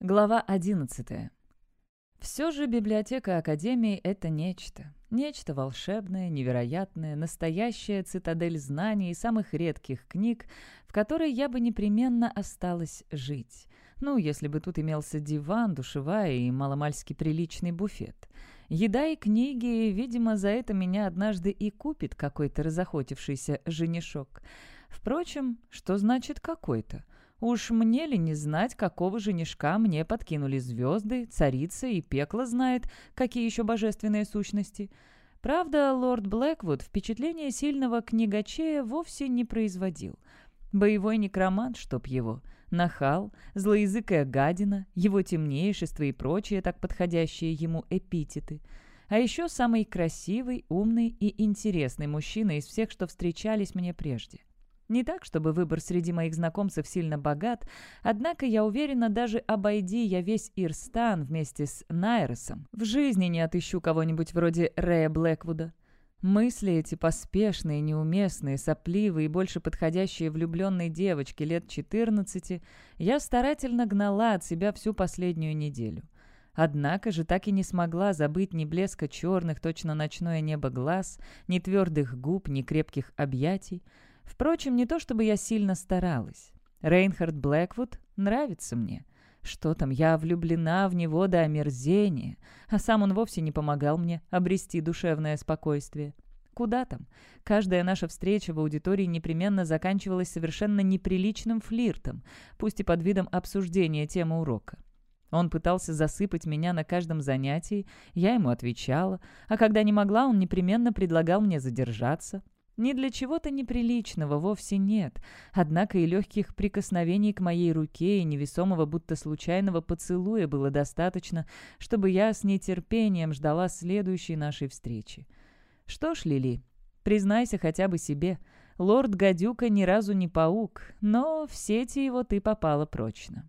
Глава 11. Все же библиотека Академии — это нечто. Нечто волшебное, невероятное, настоящая цитадель знаний и самых редких книг, в которой я бы непременно осталась жить. Ну, если бы тут имелся диван, душевая и маломальски приличный буфет. Еда и книги, видимо, за это меня однажды и купит какой-то разохотившийся женишок. Впрочем, что значит «какой-то»? Уж мне ли не знать, какого женишка мне подкинули звезды, царица и пекло знает, какие еще божественные сущности. Правда, лорд Блэквуд впечатление сильного книгачея вовсе не производил. Боевой некромант, чтоб его. Нахал, злоязыкая гадина, его темнейшество и прочие так подходящие ему эпитеты. А еще самый красивый, умный и интересный мужчина из всех, что встречались мне прежде. Не так, чтобы выбор среди моих знакомцев сильно богат, однако я уверена, даже обойди я весь Ирстан вместе с Найросом, в жизни не отыщу кого-нибудь вроде Рэя Блэквуда. Мысли эти поспешные, неуместные, сопливые и больше подходящие влюбленной девочке лет 14 я старательно гнала от себя всю последнюю неделю. Однако же так и не смогла забыть ни блеска черных, точно ночное небо глаз, ни твердых губ, ни крепких объятий, Впрочем, не то чтобы я сильно старалась. Рейнхард Блэквуд нравится мне. Что там, я влюблена в него до омерзения, а сам он вовсе не помогал мне обрести душевное спокойствие. Куда там? Каждая наша встреча в аудитории непременно заканчивалась совершенно неприличным флиртом, пусть и под видом обсуждения темы урока. Он пытался засыпать меня на каждом занятии, я ему отвечала, а когда не могла, он непременно предлагал мне задержаться, ни для чего-то неприличного вовсе нет, однако и легких прикосновений к моей руке и невесомого, будто случайного поцелуя было достаточно, чтобы я с нетерпением ждала следующей нашей встречи. Что ж, Лили, признайся хотя бы себе, лорд Гадюка ни разу не паук, но в сети его ты попала прочно.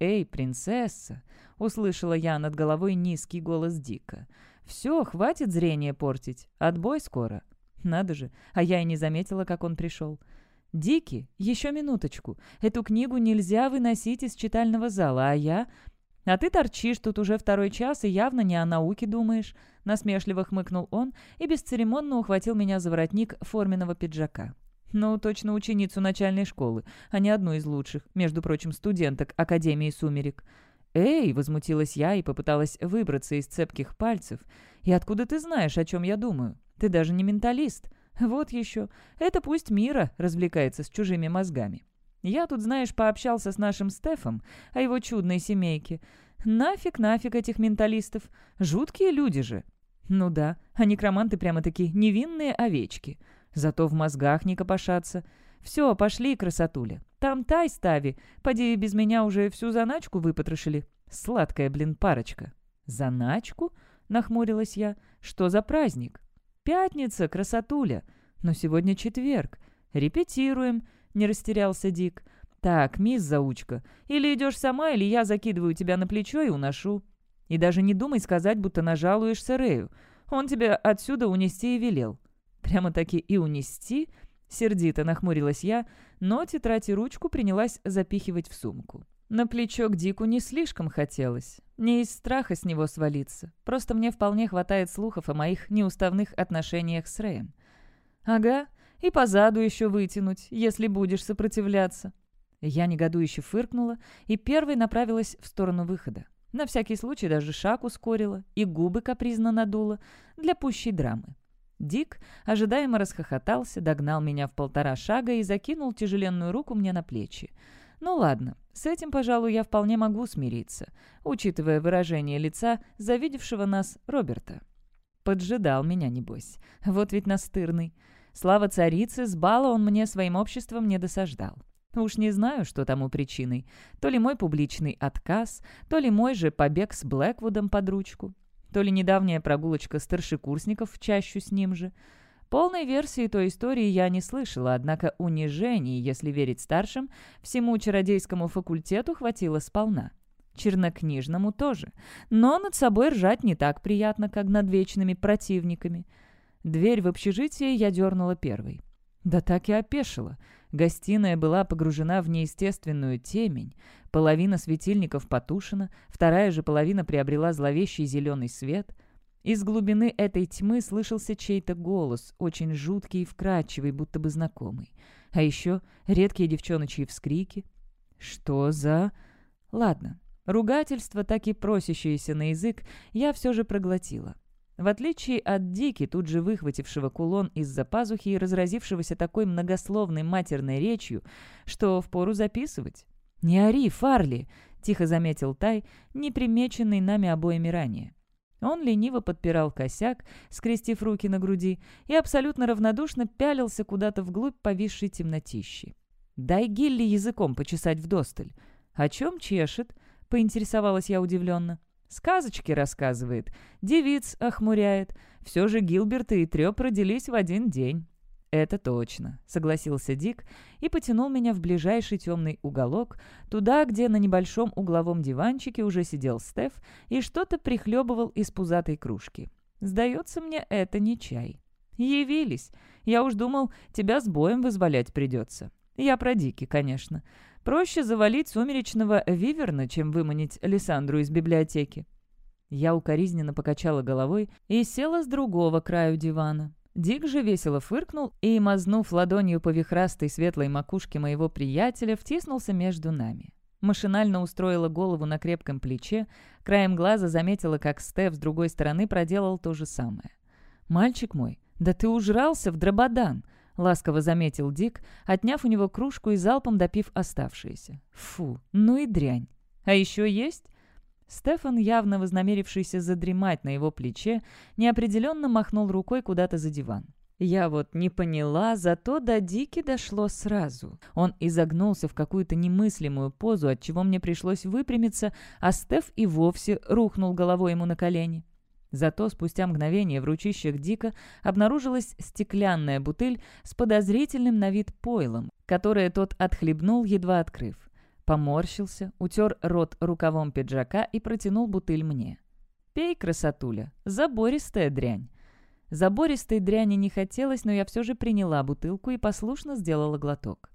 «Эй, принцесса!» — услышала я над головой низкий голос Дика. «Все, хватит зрение портить, отбой скоро». Надо же, а я и не заметила, как он пришел. «Дики, еще минуточку. Эту книгу нельзя выносить из читального зала, а я...» «А ты торчишь тут уже второй час и явно не о науке думаешь», — насмешливо хмыкнул он и бесцеремонно ухватил меня за воротник форменного пиджака. «Ну, точно ученицу начальной школы, а не одну из лучших, между прочим, студенток Академии Сумерек». «Эй!» — возмутилась я и попыталась выбраться из цепких пальцев. «И откуда ты знаешь, о чем я думаю?» Ты даже не менталист. Вот еще. Это пусть Мира развлекается с чужими мозгами. Я тут, знаешь, пообщался с нашим Стефом о его чудной семейке. Нафиг, нафиг этих менталистов. Жуткие люди же. Ну да, а некроманты прямо-таки невинные овечки. Зато в мозгах не копошатся. Все, пошли, красотуля. Там тай стави. Поди без меня уже всю заначку выпотрошили. Сладкая, блин, парочка. Заначку? Нахмурилась я. Что за праздник? «Пятница, красотуля! Но сегодня четверг. Репетируем», — не растерялся Дик. «Так, мисс Заучка, или идешь сама, или я закидываю тебя на плечо и уношу. И даже не думай сказать, будто нажалуешься Рэю. Он тебя отсюда унести и велел». «Прямо-таки и унести?» — сердито нахмурилась я, но тетрадь и ручку принялась запихивать в сумку. На плечо к Дику не слишком хотелось. Не из страха с него свалиться. Просто мне вполне хватает слухов о моих неуставных отношениях с Рэем. «Ага, и по заду еще вытянуть, если будешь сопротивляться». Я негодующе фыркнула и первой направилась в сторону выхода. На всякий случай даже шаг ускорила и губы капризно надула для пущей драмы. Дик ожидаемо расхохотался, догнал меня в полтора шага и закинул тяжеленную руку мне на плечи. Ну ладно, с этим, пожалуй, я вполне могу смириться, учитывая выражение лица завидевшего нас Роберта. Поджидал меня, небось. Вот ведь настырный. Слава царицы, с бала он мне своим обществом не досаждал. Уж не знаю, что тому причиной. То ли мой публичный отказ, то ли мой же побег с Блэквудом под ручку, то ли недавняя прогулочка старшекурсников в чащу с ним же — Полной версии той истории я не слышала, однако унижений, если верить старшим, всему чародейскому факультету хватило сполна. Чернокнижному тоже. Но над собой ржать не так приятно, как над вечными противниками. Дверь в общежитие я дернула первой. Да так и опешила. Гостиная была погружена в неестественную темень. Половина светильников потушена, вторая же половина приобрела зловещий зеленый свет. Из глубины этой тьмы слышался чей-то голос, очень жуткий и вкрадчивый, будто бы знакомый. А еще редкие девчоночьи вскрики. «Что за...» «Ладно, ругательство, так и просящееся на язык, я все же проглотила. В отличие от Дики, тут же выхватившего кулон из-за пазухи и разразившегося такой многословной матерной речью, что впору записывать. «Не ори, Фарли!» — тихо заметил Тай, не примеченный нами обоими ранее. Он лениво подпирал косяк, скрестив руки на груди, и абсолютно равнодушно пялился куда-то вглубь повисшей темнотищи. «Дай Гилли языком почесать вдосталь». «О чем чешет?» — поинтересовалась я удивленно. Сказочки рассказывает, девиц охмуряет. Все же Гилберт и Треп родились в один день». «Это точно», — согласился Дик и потянул меня в ближайший темный уголок, туда, где на небольшом угловом диванчике уже сидел Стеф и что-то прихлебывал из пузатой кружки. «Сдается мне, это не чай». «Явились. Я уж думал, тебя с боем вызволять придется. Я про Дики, конечно. Проще завалить сумеречного виверна, чем выманить Лиссандру из библиотеки. Я укоризненно покачала головой и села с другого краю дивана. Дик же весело фыркнул и, мазнув ладонью по вихрастой светлой макушке моего приятеля, втиснулся между нами. Машинально устроила голову на крепком плече, краем глаза заметила, как Стеф с другой стороны проделал то же самое. «Мальчик мой, да ты ужрался в дрободан!» ласково заметил Дик, отняв у него кружку и залпом допив оставшиеся. «Фу, ну и дрянь. А еще есть?» Стефан, явно вознамерившийся задремать на его плече, неопределенно махнул рукой куда-то за диван. Я вот не поняла, зато до Дики дошло сразу. Он изогнулся в какую-то немыслимую позу, от чего мне пришлось выпрямиться, а Стеф и вовсе рухнул головой ему на колени. Зато спустя мгновение в ручищах Дика обнаружилась стеклянная бутыль с подозрительным на вид пойлом, которое тот отхлебнул, едва открыв. Поморщился, утер рот рукавом пиджака и протянул бутыль мне. «Пей, красотуля, забористая дрянь». Забористой дряни не хотелось, но я все же приняла бутылку и послушно сделала глоток.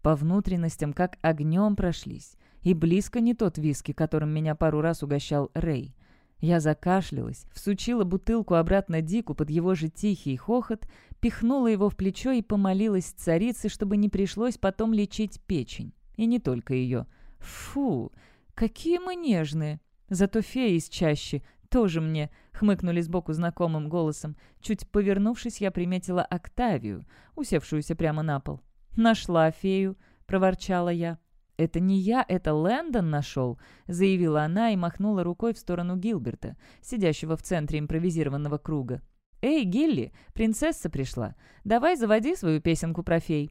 По внутренностям как огнем прошлись. И близко не тот виски, которым меня пару раз угощал Рэй. Я закашлялась, всучила бутылку обратно Дику под его же тихий хохот, пихнула его в плечо и помолилась царице, чтобы не пришлось потом лечить печень. И не только ее. «Фу, какие мы нежные!» Зато феи из чащи тоже мне, хмыкнули сбоку знакомым голосом. Чуть повернувшись, я приметила Октавию, усевшуюся прямо на пол. «Нашла фею», — проворчала я. «Это не я, это Лэндон нашел», — заявила она и махнула рукой в сторону Гилберта, сидящего в центре импровизированного круга. «Эй, Гилли, принцесса пришла. Давай заводи свою песенку про фей.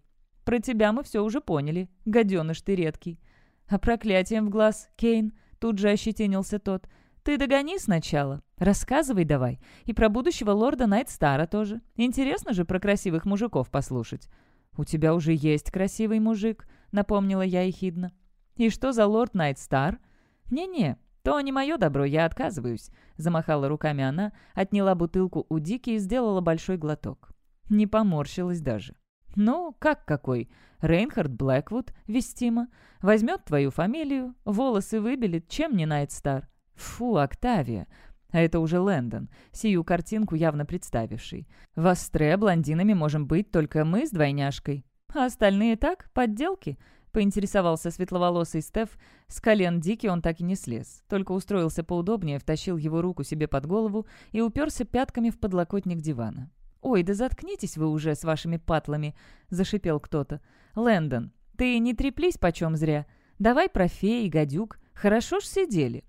Про тебя мы все уже поняли. Гаденыш ты редкий». «А проклятием в глаз, Кейн?» — тут же ощетинился тот. «Ты догони сначала. Рассказывай давай. И про будущего лорда Найтстара тоже. Интересно же про красивых мужиков послушать». «У тебя уже есть красивый мужик», — напомнила я ехидно. «И что за лорд Найтстар?» «Не-не, то не мое добро, я отказываюсь», — замахала руками она, отняла бутылку у Дики и сделала большой глоток. Не поморщилась даже. «Ну, как какой? Рейнхард Блэквуд, вестимо. Возьмет твою фамилию, волосы выбелит, чем не Найтстар?» «Фу, Октавия, а это уже Лэндон, сию картинку явно представивший. В Астре блондинами можем быть только мы с двойняшкой. А остальные так, подделки?» — поинтересовался светловолосый Стеф. С колен Дики он так и не слез, только устроился поудобнее, втащил его руку себе под голову и уперся пятками в подлокотник дивана. «Ой, да заткнитесь вы уже с вашими патлами!» — зашипел кто-то. «Лэндон, ты не треплись почем зря. Давай про феи, гадюк. Хорошо ж сидели.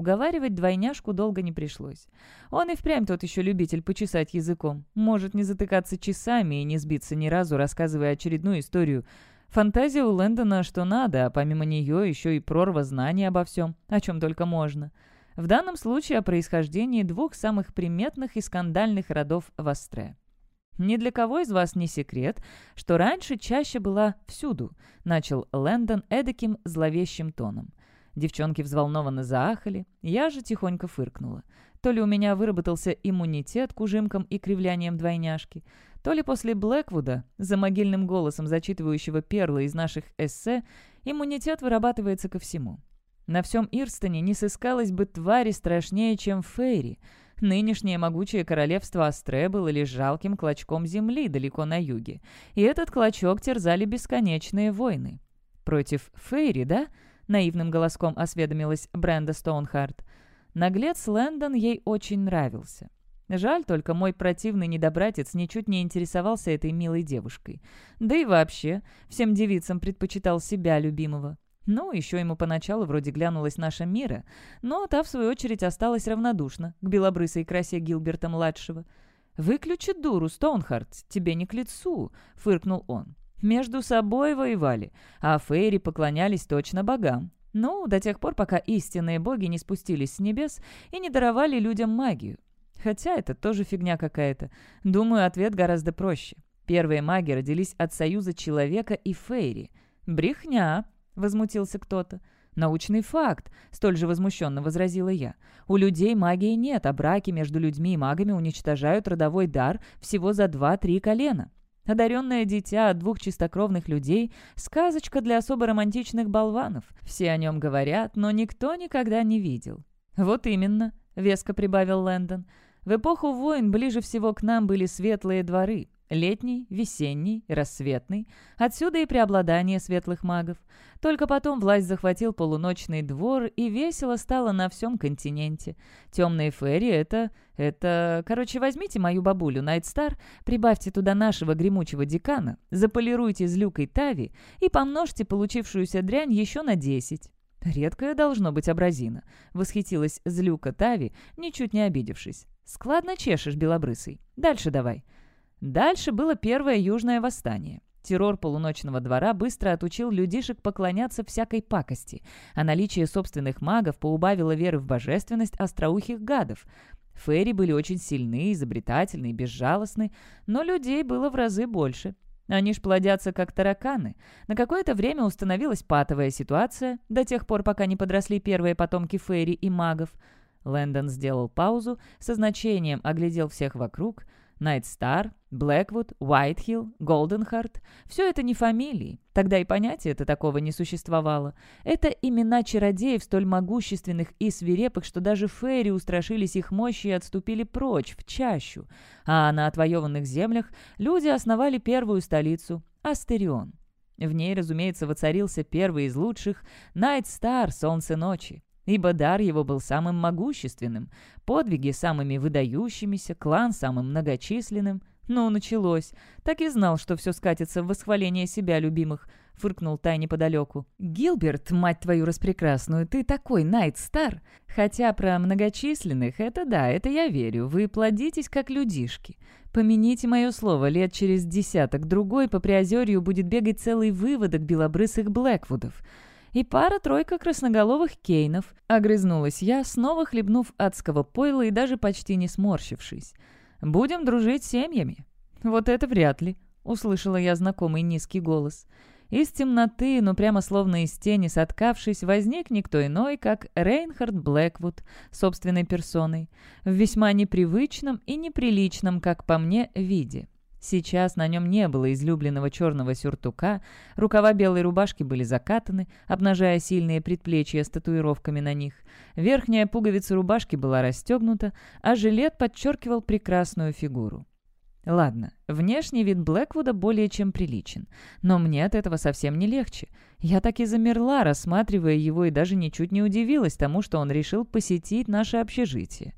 Уговаривать двойняшку долго не пришлось. Он и впрямь тот еще любитель почесать языком. Может не затыкаться часами и не сбиться ни разу, рассказывая очередную историю. Фантазия у Лэндона что надо, а помимо нее еще и прорва знаний обо всем, о чем только можно. В данном случае о происхождении двух самых приметных и скандальных родов в Астре. «Ни для кого из вас не секрет, что раньше чаще была всюду», — начал Лэндон эдаким зловещим тоном. Девчонки взволнованно заахали, я же тихонько фыркнула. То ли у меня выработался иммунитет к ужимкам и кривляниям двойняшки, то ли после Блэквуда, за могильным голосом зачитывающего перлы из наших эссе, иммунитет вырабатывается ко всему. На всем Ирстоне не сыскалось бы твари страшнее, чем Фейри. Нынешнее могучее королевство Астре было лишь жалким клочком земли далеко на юге, и этот клочок терзали бесконечные войны. «Против Фейри, да?» — наивным голоском осведомилась Бренда Стоунхарт. Наглец Лэндон ей очень нравился. Жаль только, мой противный недобратец ничуть не интересовался этой милой девушкой. Да и вообще, всем девицам предпочитал себя любимого. Ну, еще ему поначалу вроде глянулась наша Мира, но та, в свою очередь, осталась равнодушна к белобрысой красе Гилберта-младшего. «Выключи дуру, Стоунхарт, тебе не к лицу», — фыркнул он. «Между собой воевали, а Фейри поклонялись точно богам. Ну, до тех пор, пока истинные боги не спустились с небес и не даровали людям магию. Хотя это тоже фигня какая-то. Думаю, ответ гораздо проще. Первые маги родились от союза человека и Фейри. «Брехня!» — возмутился кто-то. «Научный факт», — столь же возмущенно возразила я. «У людей магии нет, а браки между людьми и магами уничтожают родовой дар всего за два-три колена. Одаренное дитя от двух чистокровных людей — сказочка для особо романтичных болванов. Все о нем говорят, но никто никогда не видел». «Вот именно», — веско прибавил Лэндон. «В эпоху войн ближе всего к нам были светлые дворы, Летний, весенний, рассветный. Отсюда и преобладание светлых магов. Только потом власть захватил полуночный двор, и весело стало на всем континенте. Темные ферри — это... это... Короче, возьмите мою бабулю Найтстар, прибавьте туда нашего гремучего декана, заполируйте злюкой Тави и помножьте получившуюся дрянь еще на десять. «Редкая должно быть абразина», — восхитилась злюка Тави, ничуть не обидевшись. «Складно чешешь, белобрысый. Дальше давай». Дальше было первое южное восстание. Террор полуночного двора быстро отучил людишек поклоняться всякой пакости, а наличие собственных магов поубавило веры в божественность остроухих гадов. Фейри были очень сильны, изобретательны и безжалостны, но людей было в разы больше. Они ж плодятся как тараканы. На какое-то время установилась патовая ситуация, до тех пор, пока не подросли первые потомки Фейри и магов. Лэндон сделал паузу, со значением оглядел всех вокруг — Найтстар, Блэквуд, Уайтхилл, Голденхарт — все это не фамилии. Тогда и понятия-то такого не существовало. Это имена чародеев столь могущественных и свирепых, что даже фейри устрашились их мощи и отступили прочь, в чащу. А на отвоеванных землях люди основали первую столицу — Астерион. В ней, разумеется, воцарился первый из лучших — Найтстар, Солнце ночи ибо дар его был самым могущественным, подвиги самыми выдающимися, клан самым многочисленным. Ну, началось. Так и знал, что все скатится в восхваление себя любимых, фыркнул Тай неподалеку. «Гилберт, мать твою распрекрасную, ты такой Найт-Стар! Хотя про многочисленных, это да, это я верю, вы плодитесь как людишки. Помяните мое слово, лет через десяток-другой по Приозерью будет бегать целый выводок белобрысых Блэквудов и пара-тройка красноголовых кейнов», — огрызнулась я, снова хлебнув адского пойла и даже почти не сморщившись. «Будем дружить семьями». «Вот это вряд ли», — услышала я знакомый низкий голос. Из темноты, но прямо словно из тени соткавшись, возник никто иной, как Рейнхард Блэквуд, собственной персоной, в весьма непривычном и неприличном, как по мне, виде. Сейчас на нем не было излюбленного черного сюртука, рукава белой рубашки были закатаны, обнажая сильные предплечья с татуировками на них. Верхняя пуговица рубашки была расстегнута, а жилет подчеркивал прекрасную фигуру. Ладно, внешний вид Блэквуда более чем приличен, но мне от этого совсем не легче. Я так и замерла, рассматривая его, и даже ничуть не удивилась тому, что он решил посетить наше общежитие.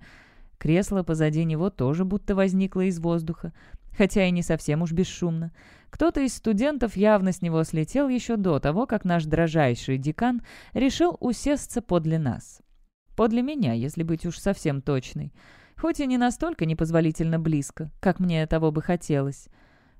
Кресло позади него тоже будто возникло из воздуха хотя и не совсем уж бесшумно. Кто-то из студентов явно с него слетел еще до того, как наш дрожайший декан решил усесться подле нас. Подле меня, если быть уж совсем точной. Хоть и не настолько непозволительно близко, как мне того бы хотелось.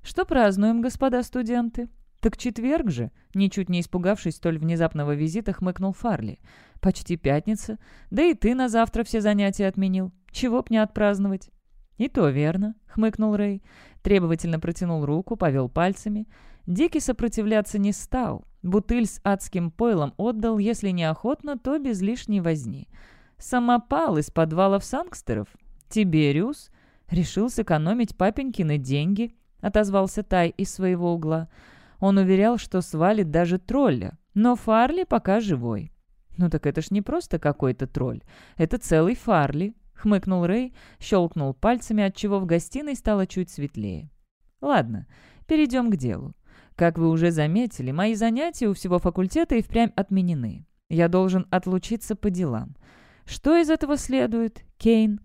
Что празднуем, господа студенты? «Так четверг же!» — ничуть не испугавшись столь внезапного визита, хмыкнул Фарли. «Почти пятница. Да и ты на завтра все занятия отменил. Чего б не отпраздновать?» «И то верно», — хмыкнул Рэй. Требовательно протянул руку, повел пальцами. Дикий сопротивляться не стал. Бутыль с адским пойлом отдал, если неохотно, то без лишней возни. Самопал из подвалов сангстеров. Тибериус решил сэкономить папенькины деньги, отозвался Тай из своего угла. Он уверял, что свалит даже тролля, но Фарли пока живой. «Ну так это ж не просто какой-то тролль. Это целый Фарли», — хмыкнул Рэй, щелкнул пальцами, отчего в гостиной стало чуть светлее. «Ладно, перейдем к делу. Как вы уже заметили, мои занятия у всего факультета и впрямь отменены. Я должен отлучиться по делам. Что из этого следует, Кейн?»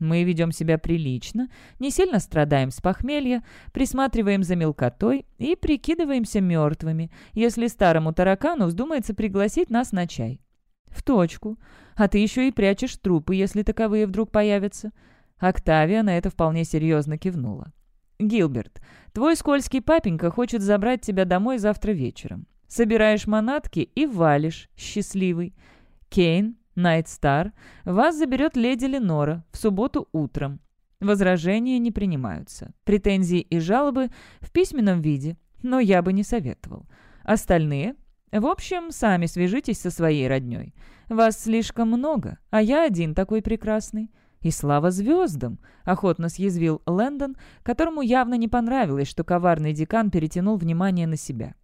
Мы ведем себя прилично, не сильно страдаем с похмелья, присматриваем за мелкотой и прикидываемся мертвыми, если старому таракану вздумается пригласить нас на чай. «В точку. А ты еще и прячешь трупы, если таковые вдруг появятся». Октавия на это вполне серьезно кивнула. «Гилберт, твой скользкий папенька хочет забрать тебя домой завтра вечером. Собираешь манатки и валишь, счастливый. Кейн, Найтстар, вас заберет леди Ленора в субботу утром. Возражения не принимаются. Претензии и жалобы в письменном виде, но я бы не советовал. Остальные в общем, сами свяжитесь со своей роднёй. Вас слишком много, а я один такой прекрасный. И слава звездам!» — охотно съязвил Лэндон, которому явно не понравилось, что коварный декан перетянул внимание на себя.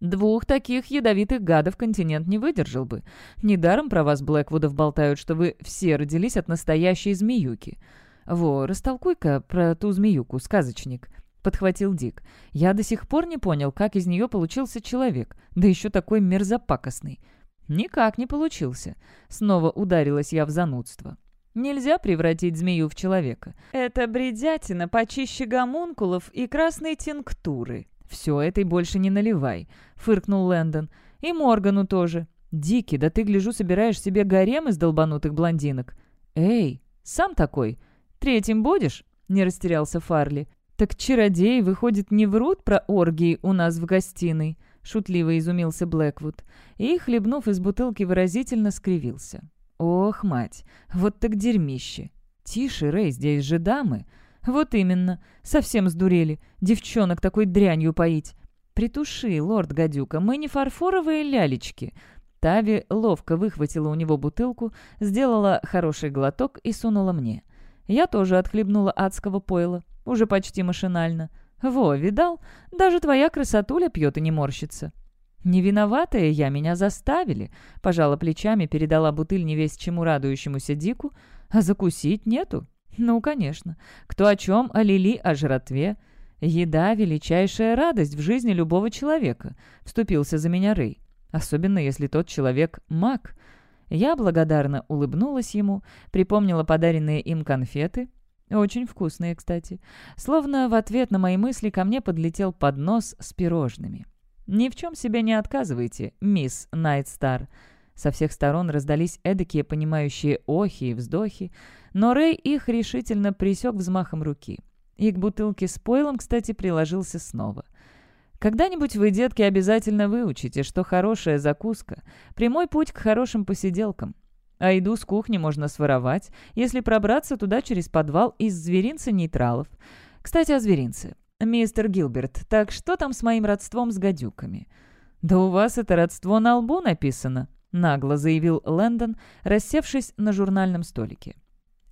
«Двух таких ядовитых гадов континент не выдержал бы. Недаром про вас, Блэквудов, болтают, что вы все родились от настоящей змеюки. Во, растолкуй-ка про ту змеюку, сказочник подхватил Дик. «Я до сих пор не понял, как из нее получился человек, да еще такой мерзопакостный». «Никак не получился». Снова ударилась я в занудство. Нельзя превратить змею в человека. Это бредятина почище гомункулов и красной тинктуры. «Все, этой больше не наливай», — фыркнул Лэндон. «И Моргану тоже. Дики, да ты, гляжу, собираешь себе гарем из долбанутых блондинок». «Эй, сам такой. Третьим будешь?» — не растерялся Фарли. «Так чародеи, выходит, не врут про оргии у нас в гостиной?» — шутливо изумился Блэквуд. И, хлебнув из бутылки, выразительно скривился. «Ох, мать, вот так дерьмище! Тише, Рэй, здесь же дамы!» «Вот именно, совсем сдурели, девчонок такой дрянью поить!» «Притуши, лорд Гадюка, мы не фарфоровые лялечки!» Тави ловко выхватила у него бутылку, сделала хороший глоток и сунула мне. Я тоже отхлебнула адского пойла уже почти машинально. «Во, видал? Даже твоя красотуля пьет и не морщится». «Не виноватая я, меня заставили», — пожала плечами, передала бутыль невесть чему радующемуся Дику. «А закусить нету?» «Ну, конечно. Кто о чем, о Лили, о жратве». «Еда — величайшая радость в жизни любого человека», — вступился за меня Рэй. «Особенно, если тот человек — маг». Я благодарно улыбнулась ему, припомнила подаренные им конфеты, очень вкусные, кстати. Словно в ответ на мои мысли ко мне подлетел поднос с пирожными. «Ни в чем себе не отказывайте, мисс Найтстар». Со всех сторон раздались эдакие понимающие охи и вздохи, но Рэй их решительно присек взмахом руки. И к бутылке с пойлом, кстати, приложился снова. «Когда-нибудь вы, детки, обязательно выучите, что хорошая закуска — прямой путь к хорошим посиделкам. А еду с кухни можно своровать, если пробраться туда через подвал из зверинца нейтралов. Кстати, о зверинце. «Мистер Гилберт, так что там с моим родством с гадюками?» «Да у вас это родство на лбу написано», — нагло заявил Лэндон, рассевшись на журнальном столике.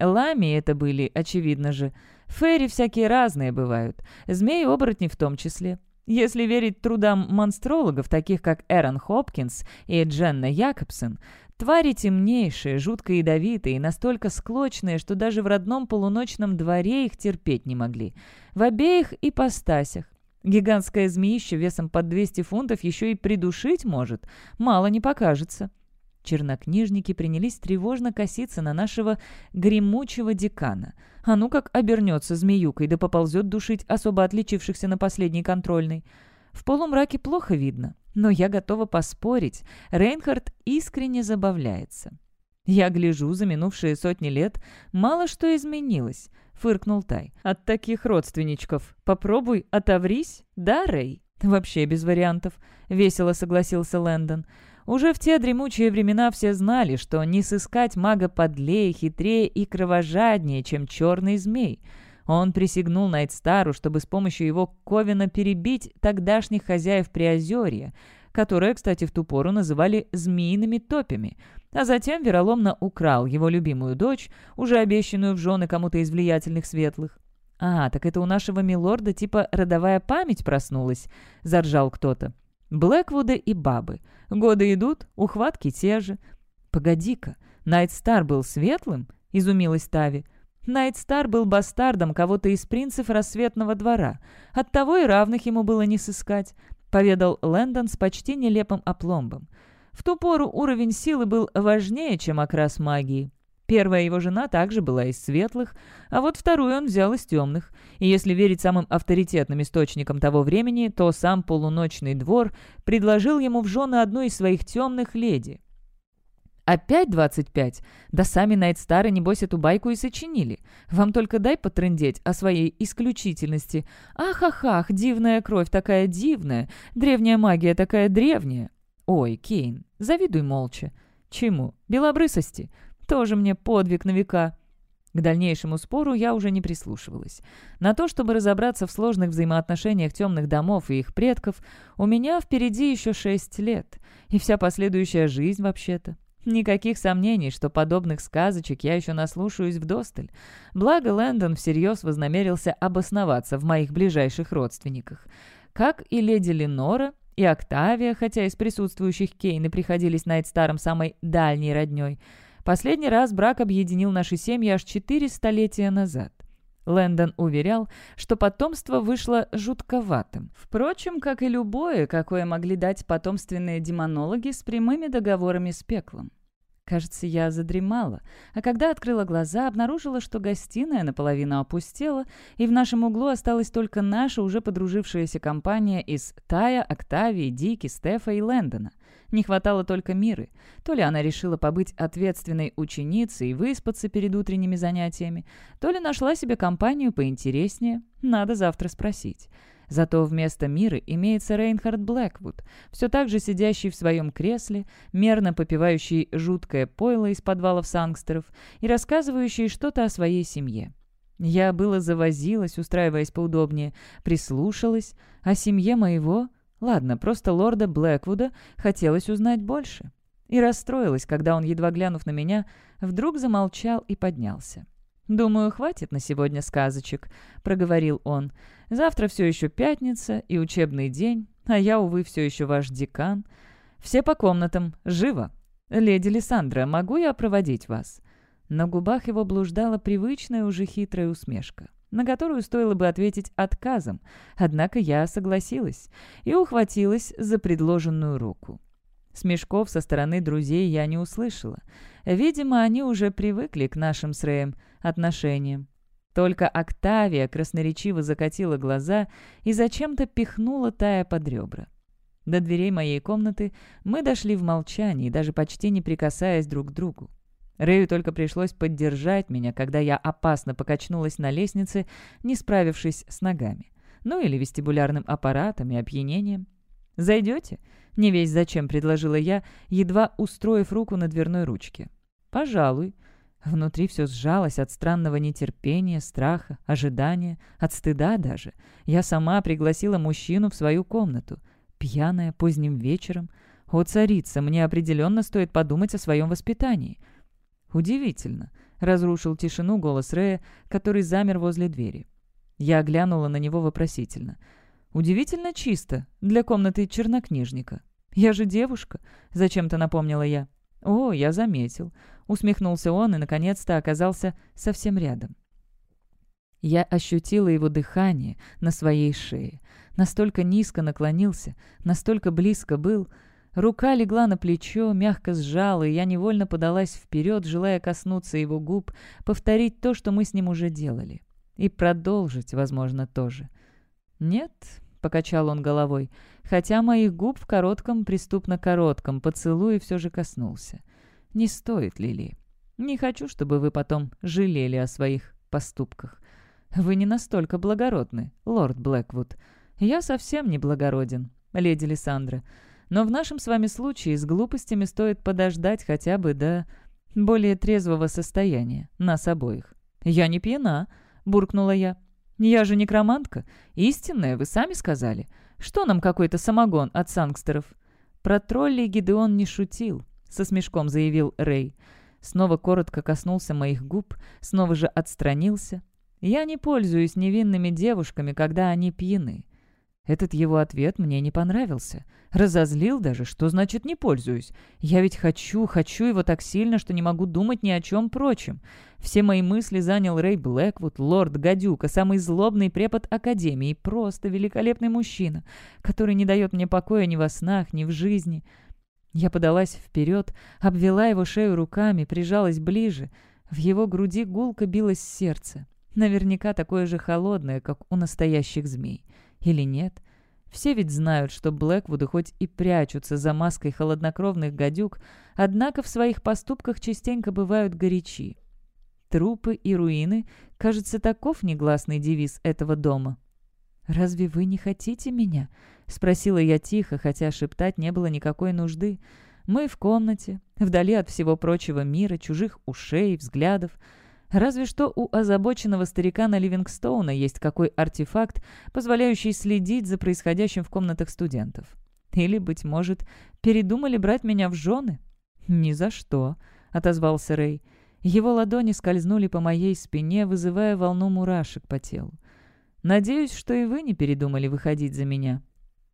Лами это были, очевидно же. Фейри всякие разные бывают, змеи-оборотни в том числе. Если верить трудам монстрологов, таких как Эрон Хопкинс и Дженна Якобсон, Твари темнейшие, жутко ядовитые, настолько склочные, что даже в родном полуночном дворе их терпеть не могли. В обеих ипостасях. Гигантское змеище весом под 200 фунтов еще и придушить может. Мало не покажется. Чернокнижники принялись тревожно коситься на нашего гремучего декана. А ну как обернется змеюкой, да поползет душить особо отличившихся на последней контрольной. В полумраке плохо видно, но я готова поспорить, Рейнхард искренне забавляется. «Я гляжу, за минувшие сотни лет мало что изменилось», — фыркнул Тай. «От таких родственничков попробуй отоврись, да, Рэй?» «Вообще без вариантов», — весело согласился Лэндон. «Уже в те дремучие времена все знали, что не сыскать мага подлее, хитрее и кровожаднее, чем черный змей. Он присягнул Найтстару, чтобы с помощью его Ковина перебить тогдашних хозяев Приозерья, которые, кстати, в ту пору называли «змеиными топями», а затем вероломно украл его любимую дочь, уже обещанную в жены кому-то из влиятельных светлых. «А, так это у нашего милорда типа родовая память проснулась», — заржал кто-то. «Блэквуды и бабы. Годы идут, ухватки те же». «Погоди-ка, Найтстар был светлым?» — изумилась Тави. Найтстар был бастардом кого-то из принцев рассветного двора. Оттого и равных ему было не сыскать, поведал Лэндон с почти нелепым опломбом. В ту пору уровень силы был важнее, чем окрас магии. Первая его жена также была из светлых, а вот вторую он взял из темных. И если верить самым авторитетным источникам того времени, то сам полуночный двор предложил ему в жены одну из своих темных леди. «Опять двадцать пять? Да сами Найтстары, небось, эту байку и сочинили. Вам только дай потрындеть о своей исключительности. Ах-ах-ах, дивная кровь такая дивная, древняя магия такая древняя. Ой, Кейн, завидуй молча. Чему? Белобрысости? Тоже мне подвиг на века». К дальнейшему спору я уже не прислушивалась. На то, чтобы разобраться в сложных взаимоотношениях темных домов и их предков, у меня впереди еще шесть лет. И вся последующая жизнь вообще-то. Никаких сомнений, что подобных сказочек я еще наслушаюсь вдосталь. Благо Лэндон всерьез вознамерился обосноваться в моих ближайших родственниках. Как и леди Ленора, и Октавия, хотя из присутствующих Кейны приходились Найтстаром самой дальней родней – Последний раз брак объединил наши семьи аж четыре столетия назад. Лэндон уверял, что потомство вышло жутковатым. Впрочем, как и любое, какое могли дать потомственные демонологи с прямыми договорами с пеклом. Кажется, я задремала, а когда открыла глаза, обнаружила, что гостиная наполовину опустела, и в нашем углу осталась только наша уже подружившаяся компания из Тая, Октавии, Дики, Стефа и Лэндона. Не хватало только Миры. То ли она решила побыть ответственной ученицей и выспаться перед утренними занятиями, то ли нашла себе компанию поинтереснее. Надо завтра спросить. Зато вместо Миры имеется Рейнхард Блэквуд, все так же сидящий в своем кресле, мерно попивающий жуткое пойло из подвалов сангстеров и рассказывающий что-то о своей семье. Я было завозилась, устраиваясь поудобнее, прислушалась, о семье моего, ладно, просто лорда Блэквуда, хотелось узнать больше. И расстроилась, когда он, едва глянув на меня, вдруг замолчал и поднялся. «Думаю, хватит на сегодня сказочек», — проговорил он. «Завтра все еще пятница и учебный день, а я, увы, все еще ваш декан. Все по комнатам, живо! Леди Лиссандра, могу я проводить вас?» На губах его блуждала привычная уже хитрая усмешка, на которую стоило бы ответить отказом, однако я согласилась и ухватилась за предложенную руку. Смешков со стороны друзей я не услышала. Видимо, они уже привыкли к нашим с Рэем отношениям. Только Октавия красноречиво закатила глаза и зачем-то пихнула Тая под ребра. До дверей моей комнаты мы дошли в молчании, даже почти не прикасаясь друг к другу. Рэю только пришлось поддержать меня, когда я опасно покачнулась на лестнице, не справившись с ногами. Ну или вестибулярным аппаратом и опьянением. «Зайдете?» — не весь зачем предложила я, едва устроив руку на дверной ручке. «Пожалуй». Внутри все сжалось от странного нетерпения, страха, ожидания, от стыда даже. Я сама пригласила мужчину в свою комнату. Пьяная, поздним вечером. О, царица, мне определенно стоит подумать о своем воспитании. Удивительно. Разрушил тишину голос Рея, который замер возле двери. Я глянула на него вопросительно. «Удивительно чисто для комнаты чернокнижника. Я же девушка», — зачем-то напомнила я. «О, я заметил», — усмехнулся он и, наконец-то, оказался совсем рядом. Я ощутила его дыхание на своей шее. Настолько низко наклонился, настолько близко был. Рука легла на плечо, мягко сжала, и я невольно подалась вперед, желая коснуться его губ, повторить то, что мы с ним уже делали. И продолжить, возможно, тоже. «Нет», — покачал он головой, хотя моих губ в коротком, преступно коротком поцелуе все же коснулся. «Не стоит, Лили. Не хочу, чтобы вы потом жалели о своих поступках. Вы не настолько благородны, лорд Блэквуд. Я совсем не благороден, леди Лиссандра. Но в нашем с вами случае с глупостями стоит подождать хотя бы до более трезвого состояния нас обоих. Я не пьяна, — буркнула я. «Я же некромантка. Истинная, вы сами сказали. Что нам какой-то самогон от сангстеров?» Про троллей Гидеон не шутил, — со смешком заявил Рэй. Снова коротко коснулся моих губ, снова же отстранился. Я не пользуюсь невинными девушками, когда они пьяны. Этот его ответ мне не понравился. Разозлил даже, что значит «не пользуюсь». Я ведь хочу, хочу его так сильно, что не могу думать ни о чем прочем. Все мои мысли занял Рэй Блэквуд, лорд Гадюка, самый злобный препод Академии, просто великолепный мужчина, который не дает мне покоя ни во снах, ни в жизни. Я подалась вперед, обвела его шею руками, прижалась ближе. В его груди гулко билось сердце. Наверняка такое же холодное, как у настоящих змей. Или нет? Все ведь знают, что Блэквуды хоть и прячутся за маской холоднокровных гадюк, однако в своих поступках частенько бывают горячи. Трупы и руины, кажется, таков негласный девиз этого дома. «Разве вы не хотите меня?» — спросила я тихо, хотя шептать не было никакой нужды. Мы в комнате, вдали от всего прочего мира, чужих ушей, взглядов — Разве что у озабоченного старикана Ливингстоуна есть какой артефакт, позволяющий следить за происходящим в комнатах студентов. Или, быть может, передумали брать меня в жены? «Ни за что», — отозвался Рэй. Его ладони скользнули по моей спине, вызывая волну мурашек по телу. «Надеюсь, что и вы не передумали выходить за меня».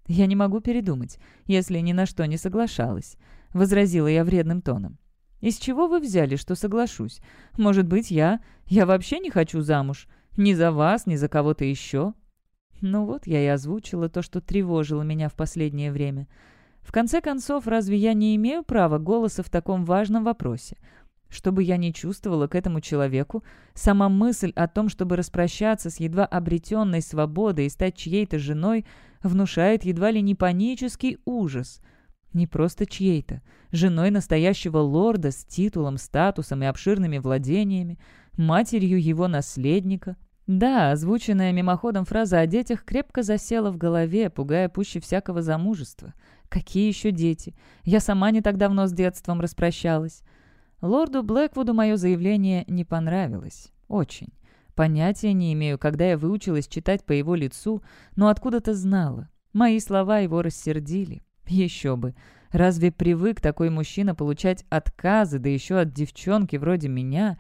«Я не могу передумать, если ни на что не соглашалась», — возразила я вредным тоном. «Из чего вы взяли, что соглашусь? Может быть, я... Я вообще не хочу замуж. Ни за вас, ни за кого-то еще». Ну вот я и озвучила то, что тревожило меня в последнее время. В конце концов, разве я не имею права голоса в таком важном вопросе? Чтобы я не чувствовала к этому человеку, сама мысль о том, чтобы распрощаться с едва обретенной свободой и стать чьей-то женой, внушает едва ли не панический ужас — не просто чьей-то, женой настоящего лорда с титулом, статусом и обширными владениями, матерью его наследника. Да, озвученная мимоходом фраза о детях крепко засела в голове, пугая пуще всякого замужества. Какие еще дети? Я сама не так давно с детством распрощалась. Лорду Блэквуду мое заявление не понравилось. Очень. Понятия не имею, когда я выучилась читать по его лицу, но откуда-то знала. Мои слова его рассердили. Еще бы. Разве привык такой мужчина получать отказы, да еще от девчонки вроде меня?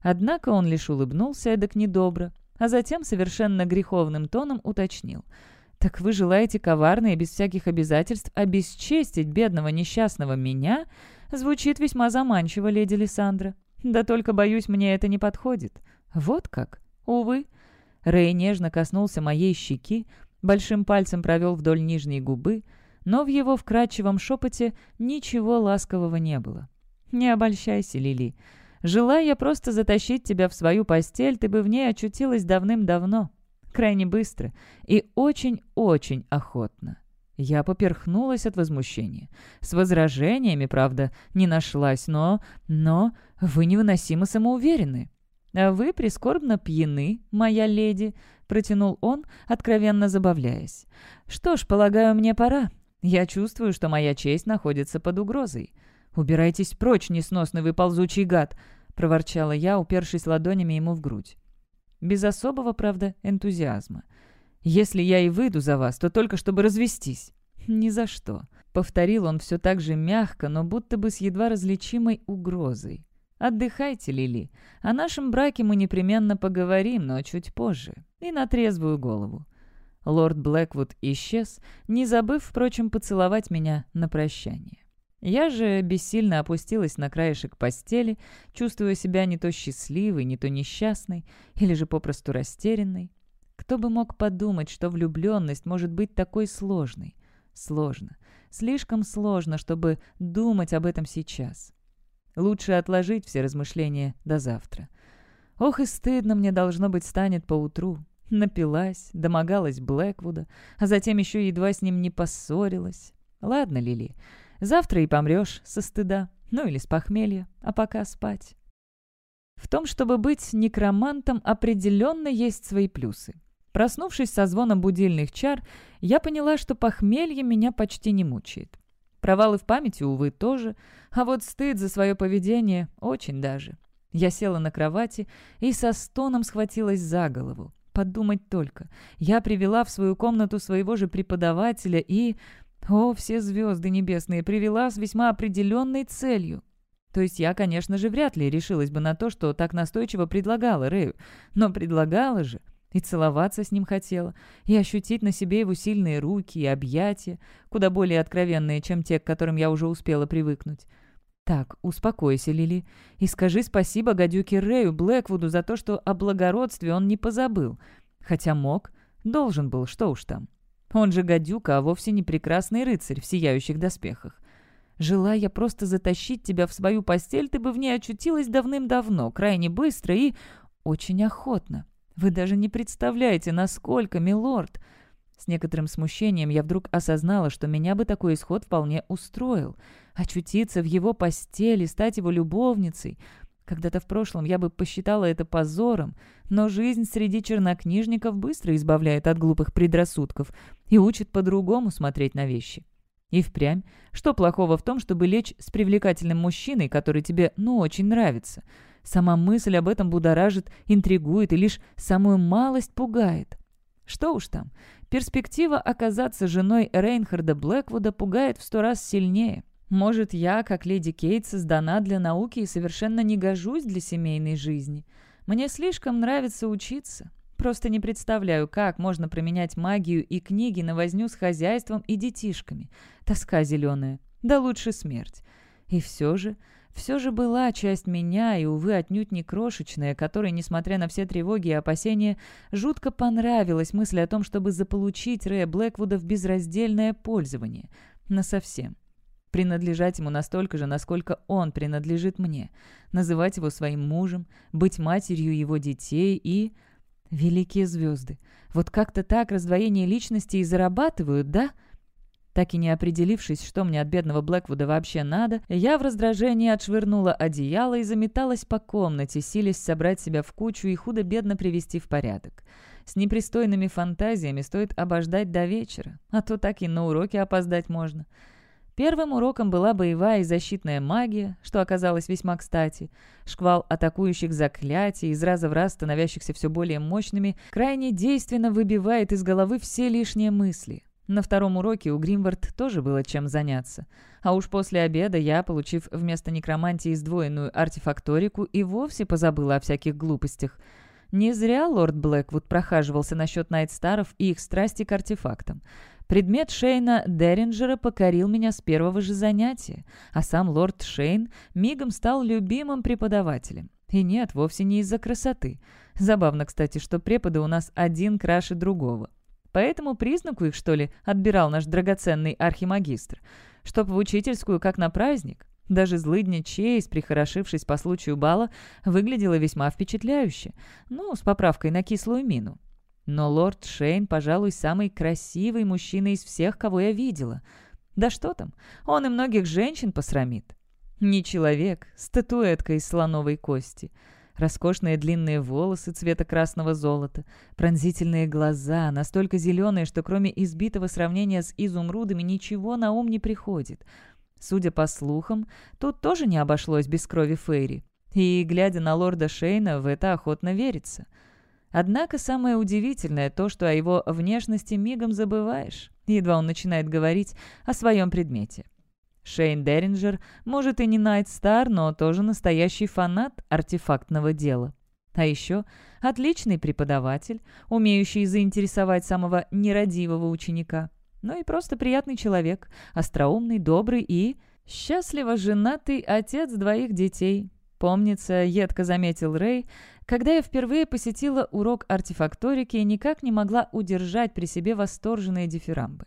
Однако он лишь улыбнулся эдак недобро, а затем совершенно греховным тоном уточнил. «Так вы желаете коварно и без всяких обязательств обесчестить бедного несчастного меня?» Звучит весьма заманчиво, леди Лиссандра. Да только, боюсь, мне это не подходит. Вот как? Увы. Рэй нежно коснулся моей щеки, большим пальцем провел вдоль нижней губы, но в его вкрадчивом шепоте ничего ласкового не было. «Не обольщайся, Лили. Желая я просто затащить тебя в свою постель, ты бы в ней очутилась давным-давно, крайне быстро и очень-очень охотно». Я поперхнулась от возмущения. С возражениями, правда, не нашлась, но... Но вы невыносимо самоуверены. «А вы прискорбно пьяны, моя леди», — протянул он, откровенно забавляясь. «Что ж, полагаю, мне пора. Я чувствую, что моя честь находится под угрозой. «Убирайтесь прочь, несносный вы ползучий гад!» — проворчала я, упершись ладонями ему в грудь. Без особого, правда, энтузиазма. «Если я и выйду за вас, то только чтобы развестись». «Ни за что», — повторил он все так же мягко, но будто бы с едва различимой угрозой. «Отдыхайте, Лили. О нашем браке мы непременно поговорим, но чуть позже. И на трезвую голову. Лорд Блэквуд исчез, не забыв, впрочем, поцеловать меня на прощание. Я же бессильно опустилась на краешек постели, чувствуя себя не то счастливой, не то несчастной, или же попросту растерянной. Кто бы мог подумать, что влюбленность может быть такой сложной? Сложно. Слишком сложно, чтобы думать об этом сейчас. Лучше отложить все размышления до завтра. Ох и стыдно мне должно быть станет поутру, Напилась, домогалась Блэквуда, а затем еще едва с ним не поссорилась. Ладно, Лили, завтра и помрешь со стыда, ну или с похмелья, а пока спать. В том, чтобы быть некромантом, определенно есть свои плюсы. Проснувшись со звоном будильных чар, я поняла, что похмелье меня почти не мучает. Провалы в памяти, увы, тоже, а вот стыд за свое поведение очень даже. Я села на кровати и со стоном схватилась за голову. Подумать только. Я привела в свою комнату своего же преподавателя и... О, все звезды небесные, привела с весьма определенной целью. То есть я, конечно же, вряд ли решилась бы на то, что так настойчиво предлагала Рэю. Но предлагала же. И целоваться с ним хотела, и ощутить на себе его сильные руки и объятия, куда более откровенные, чем те, к которым я уже успела привыкнуть. «Так, успокойся, Лили, и скажи спасибо гадюке Рэю Блэквуду за то, что о благородстве он не позабыл. Хотя мог, должен был, что уж там. Он же гадюка, а вовсе не прекрасный рыцарь в сияющих доспехах. Желая просто затащить тебя в свою постель, ты бы в ней очутилась давным-давно, крайне быстро и очень охотно. Вы даже не представляете, насколько, милорд!» С некоторым смущением я вдруг осознала, что меня бы такой исход вполне устроил. Очутиться в его постели, стать его любовницей. Когда-то в прошлом я бы посчитала это позором, но жизнь среди чернокнижников быстро избавляет от глупых предрассудков и учит по-другому смотреть на вещи. И впрямь, что плохого в том, чтобы лечь с привлекательным мужчиной, который тебе, ну, очень нравится? Сама мысль об этом будоражит, интригует и лишь самую малость пугает. Что уж там, перспектива оказаться женой Рейнхарда Блэквуда пугает в сто раз сильнее. Может, я, как леди Кейт, создана для науки и совершенно не гожусь для семейной жизни. Мне слишком нравится учиться. Просто не представляю, как можно променять магию и книги на возню с хозяйством и детишками. Тоска зеленая. Да лучше смерть. И все же, все же была часть меня, и, увы, отнюдь не крошечная, которой, несмотря на все тревоги и опасения, жутко понравилась мысль о том, чтобы заполучить Рэя Блэквуда в безраздельное пользование. Насовсем. Принадлежать ему настолько же, насколько он принадлежит мне. Называть его своим мужем, быть матерью его детей и... Великие звезды. Вот как-то так раздвоение личности и зарабатывают, да? Так и не определившись, что мне от бедного Блэквуда вообще надо, я в раздражении отшвырнула одеяло и заметалась по комнате, силясь собрать себя в кучу и худо-бедно привести в порядок. С непристойными фантазиями стоит обождать до вечера, а то так и на уроки опоздать можно. Первым уроком была боевая и защитная магия, что оказалось весьма кстати. Шквал атакующих заклятий, из раза в раз становящихся все более мощными, крайне действенно выбивает из головы все лишние мысли. На втором уроке у Гримвард тоже было чем заняться. А уж после обеда я, получив вместо некромантии сдвоенную артефакторику, и вовсе позабыла о всяких глупостях. Не зря лорд Блэквуд прохаживался насчет Найтстаров и их страсти к артефактам. Предмет Шейна Деринджера покорил меня с первого же занятия, а сам лорд Шейн мигом стал любимым преподавателем. И нет, вовсе не из-за красоты. Забавно, кстати, что преподы у нас один краше другого. По этому признаку их, что ли, отбирал наш драгоценный архимагистр. Чтоб в учительскую, как на праздник. Даже злыдня Чейз, прихорошившись по случаю бала, выглядела весьма впечатляюще. Ну, с поправкой на кислую мину. Но лорд Шейн, пожалуй, самый красивый мужчина из всех, кого я видела. Да что там, он и многих женщин посрамит. Не человек, статуэтка из слоновой кости. Роскошные длинные волосы цвета красного золота, пронзительные глаза, настолько зеленые, что кроме избитого сравнения с изумрудами ничего на ум не приходит. Судя по слухам, тут тоже не обошлось без крови Фейри. И, глядя на лорда Шейна, в это охотно верится — Однако самое удивительное то, что о его внешности мигом забываешь, едва он начинает говорить о своем предмете. Шейн Деринджер, может и не Найт Стар, но тоже настоящий фанат артефактного дела. А еще отличный преподаватель, умеющий заинтересовать самого нерадивого ученика. Ну и просто приятный человек, остроумный, добрый и счастливо женатый отец двоих детей. Помнится, едко заметил Рэй, когда я впервые посетила урок артефакторики и никак не могла удержать при себе восторженные дифирамбы.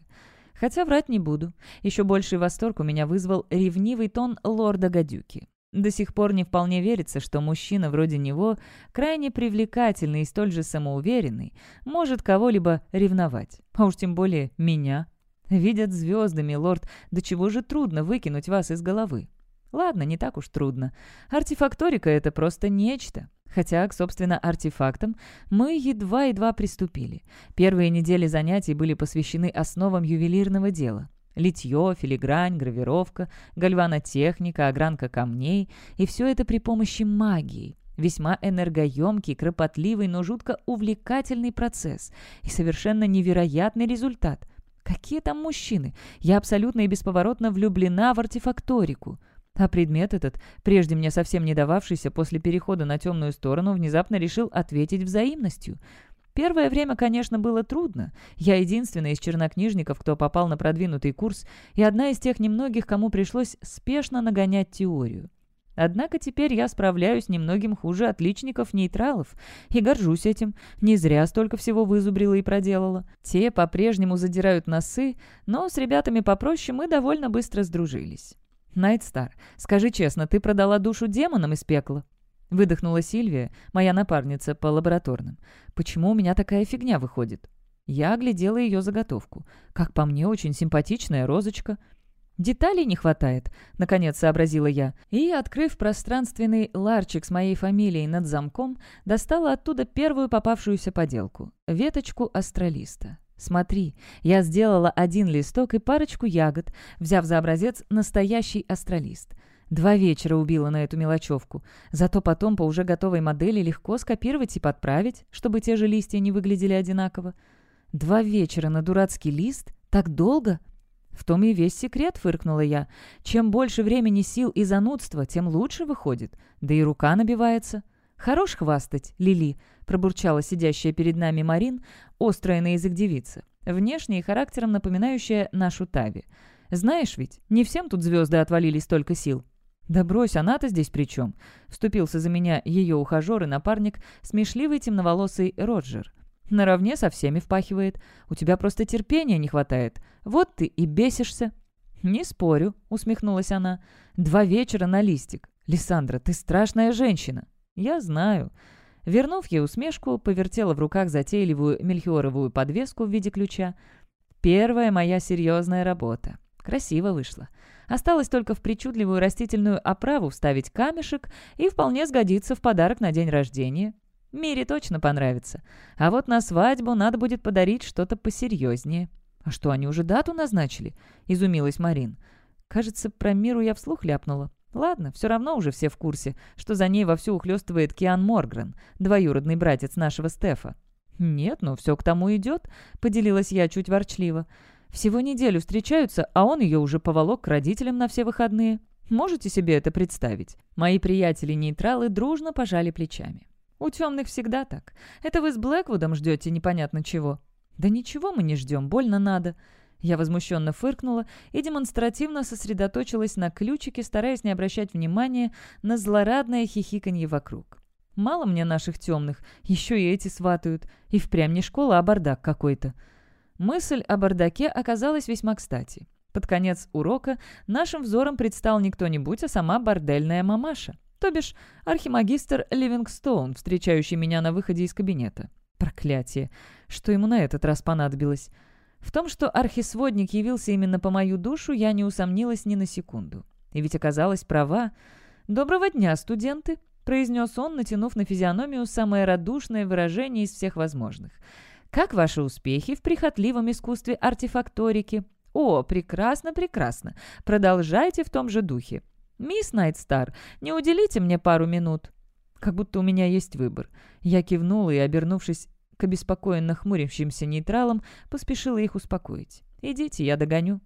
Хотя врать не буду. Еще больший восторг у меня вызвал ревнивый тон лорда Гадюки. До сих пор не вполне верится, что мужчина вроде него, крайне привлекательный и столь же самоуверенный, может кого-либо ревновать. А уж тем более меня. Видят звездами, лорд, до чего же трудно выкинуть вас из головы. Ладно, не так уж трудно. Артефакторика — это просто нечто. Хотя, к, собственно, артефактам мы едва-едва приступили. Первые недели занятий были посвящены основам ювелирного дела. Литье, филигрань, гравировка, гальванотехника, огранка камней. И все это при помощи магии. Весьма энергоемкий, кропотливый, но жутко увлекательный процесс. И совершенно невероятный результат. Какие там мужчины? Я абсолютно и бесповоротно влюблена в артефакторику. А предмет этот, прежде мне совсем не дававшийся после перехода на темную сторону, внезапно решил ответить взаимностью. Первое время, конечно, было трудно. Я единственная из чернокнижников, кто попал на продвинутый курс, и одна из тех немногих, кому пришлось спешно нагонять теорию. Однако теперь я справляюсь немногим хуже отличников-нейтралов и горжусь этим. Не зря столько всего вызубрила и проделала. Те по-прежнему задирают носы, но с ребятами попроще мы довольно быстро сдружились. «Найтстар, скажи честно, ты продала душу демонам из пекла?» Выдохнула Сильвия, моя напарница по лабораторным. «Почему у меня такая фигня выходит?» Я оглядела ее заготовку. Как по мне, очень симпатичная розочка. «Деталей не хватает», — наконец сообразила я. И, открыв пространственный ларчик с моей фамилией над замком, достала оттуда первую попавшуюся поделку — веточку астралиста. «Смотри, я сделала один листок и парочку ягод, взяв за образец настоящий астралист. Два вечера убила на эту мелочевку. Зато потом по уже готовой модели легко скопировать и подправить, чтобы те же листья не выглядели одинаково. Два вечера на дурацкий лист? Так долго?» «В том и весь секрет», — фыркнула я. «Чем больше времени, сил и занудства, тем лучше выходит. Да и рука набивается». «Хорош хвастать, Лили», — пробурчала сидящая перед нами Марин, острая на язык девица, внешне и характером напоминающая нашу Тави. «Знаешь ведь, не всем тут звезды отвалили столько сил». «Да брось, она-то здесь при чем?» — вступился за меня ее ухажер и напарник, смешливый темноволосый Роджер. Наравне со всеми впахивает. У тебя просто терпения не хватает. Вот ты и бесишься». «Не спорю», — усмехнулась она. «Два вечера на листик. Лиссандра, ты страшная женщина». «Я знаю». Вернув ей усмешку, повертела в руках затейливую мельхиоровую подвеску в виде ключа. «Первая моя серьезная работа. Красиво вышло. Осталось только в причудливую растительную оправу вставить камешек и вполне сгодится в подарок на день рождения. Мире точно понравится. А вот на свадьбу надо будет подарить что-то посерьезнее». «А что, они уже дату назначили?» — изумилась Марин. «Кажется, про Миру я вслух ляпнула. Ладно, все равно уже все в курсе, что за ней вовсю ухлёстывает Киан Моргрен, двоюродный братец нашего Стефа. «Нет, но все к тому идет», — поделилась я чуть ворчливо. «Всего неделю встречаются, а он ее уже поволок к родителям на все выходные. Можете себе это представить?» Мои приятели-нейтралы дружно пожали плечами. «У темных всегда так. Это вы с Блэквудом ждете непонятно чего». «Да ничего мы не ждем, больно надо». Я возмущенно фыркнула и демонстративно сосредоточилась на ключике, стараясь не обращать внимания на злорадное хихиканье вокруг. Мало мне наших темных, еще и эти сватают. И впрямь не школа, а бардак какой-то. Мысль о бардаке оказалась весьма кстати. Под конец урока нашим взором предстал не кто-нибудь, а сама бордельная мамаша, то бишь архимагистр Ливингстоун, встречающий меня на выходе из кабинета. Проклятие! Что ему на этот раз понадобилось? В том, что архисводник явился именно по мою душу, я не усомнилась ни на секунду. И ведь оказалась права. «Доброго дня, студенты!» — произнес он, натянув на физиономию самое радушное выражение из всех возможных. «Как ваши успехи в прихотливом искусстве артефакторики?» «О, прекрасно, прекрасно! Продолжайте в том же духе!» «Мисс Найтстар, не уделите мне пару минут?» Как будто у меня есть выбор. Я кивнула и, обернувшись обеспокоенно хмурящимся нейтралам, поспешила их успокоить. «Идите, я догоню».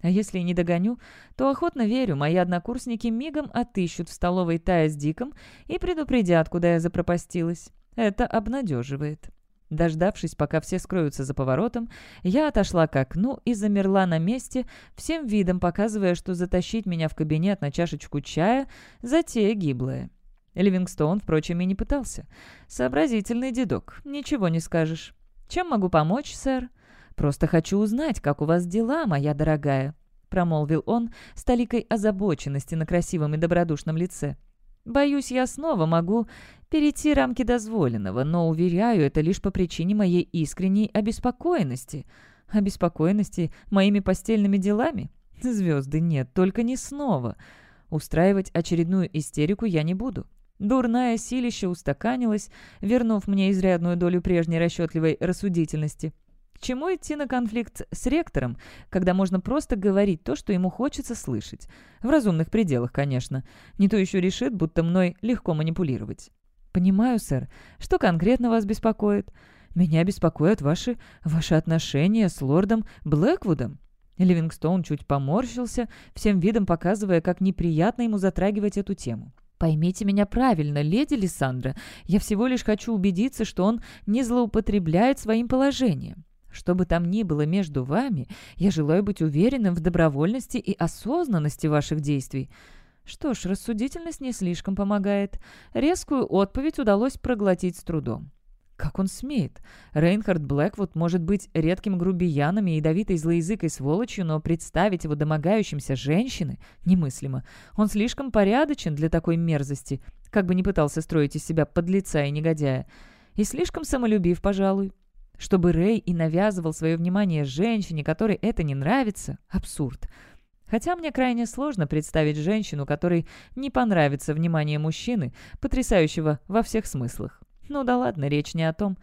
А если не догоню, то охотно верю, мои однокурсники мигом отыщут в столовой Тая с Диком и предупредят, куда я запропастилась. Это обнадеживает. Дождавшись, пока все скроются за поворотом, я отошла к окну и замерла на месте, всем видом показывая, что затащить меня в кабинет на чашечку чая — затея гиблая. Ливингстон, впрочем, и не пытался. «Сообразительный дедок, ничего не скажешь. Чем могу помочь, сэр?» «Просто хочу узнать, как у вас дела, моя дорогая», — промолвил он с толикой озабоченности на красивом и добродушном лице. «Боюсь, я снова могу перейти рамки дозволенного, но, уверяю, это лишь по причине моей искренней обеспокоенности. Обеспокоенности моими постельными делами? Звезды нет, только не снова. Устраивать очередную истерику я не буду. Дурная силища устаканилась, вернув мне изрядную долю прежней расчетливой рассудительности. чему идти на конфликт с ректором, когда можно просто говорить то, что ему хочется слышать? В разумных пределах, конечно. Не то еще решит, будто мной легко манипулировать. «Понимаю, сэр. Что конкретно вас беспокоит?» «Меня беспокоят ваши... ваши отношения с лордом Блэквудом». Ливингстоун чуть поморщился, всем видом показывая, как неприятно ему затрагивать эту тему. «Поймите меня правильно, леди Лиссандра. Я всего лишь хочу убедиться, что он не злоупотребляет своим положением. Что бы там ни было между вами, я желаю быть уверенным в добровольности и осознанности ваших действий». Что ж, рассудительность не слишком помогает. Резкую отповедь удалось проглотить с трудом. Как он смеет? Рейнхард Блэквуд может быть редким грубияном и ядовитой злоязыкой сволочью, но представить его домогающимся женщины немыслимо. Он слишком порядочен для такой мерзости, как бы ни пытался строить из себя подлеца и негодяя. И слишком самолюбив, пожалуй. Чтобы Рэй и навязывал свое внимание женщине, которой это не нравится – абсурд. Хотя мне крайне сложно представить женщину, которой не понравится внимание мужчины, потрясающего во всех смыслах. «Ну да ладно, речь не о том.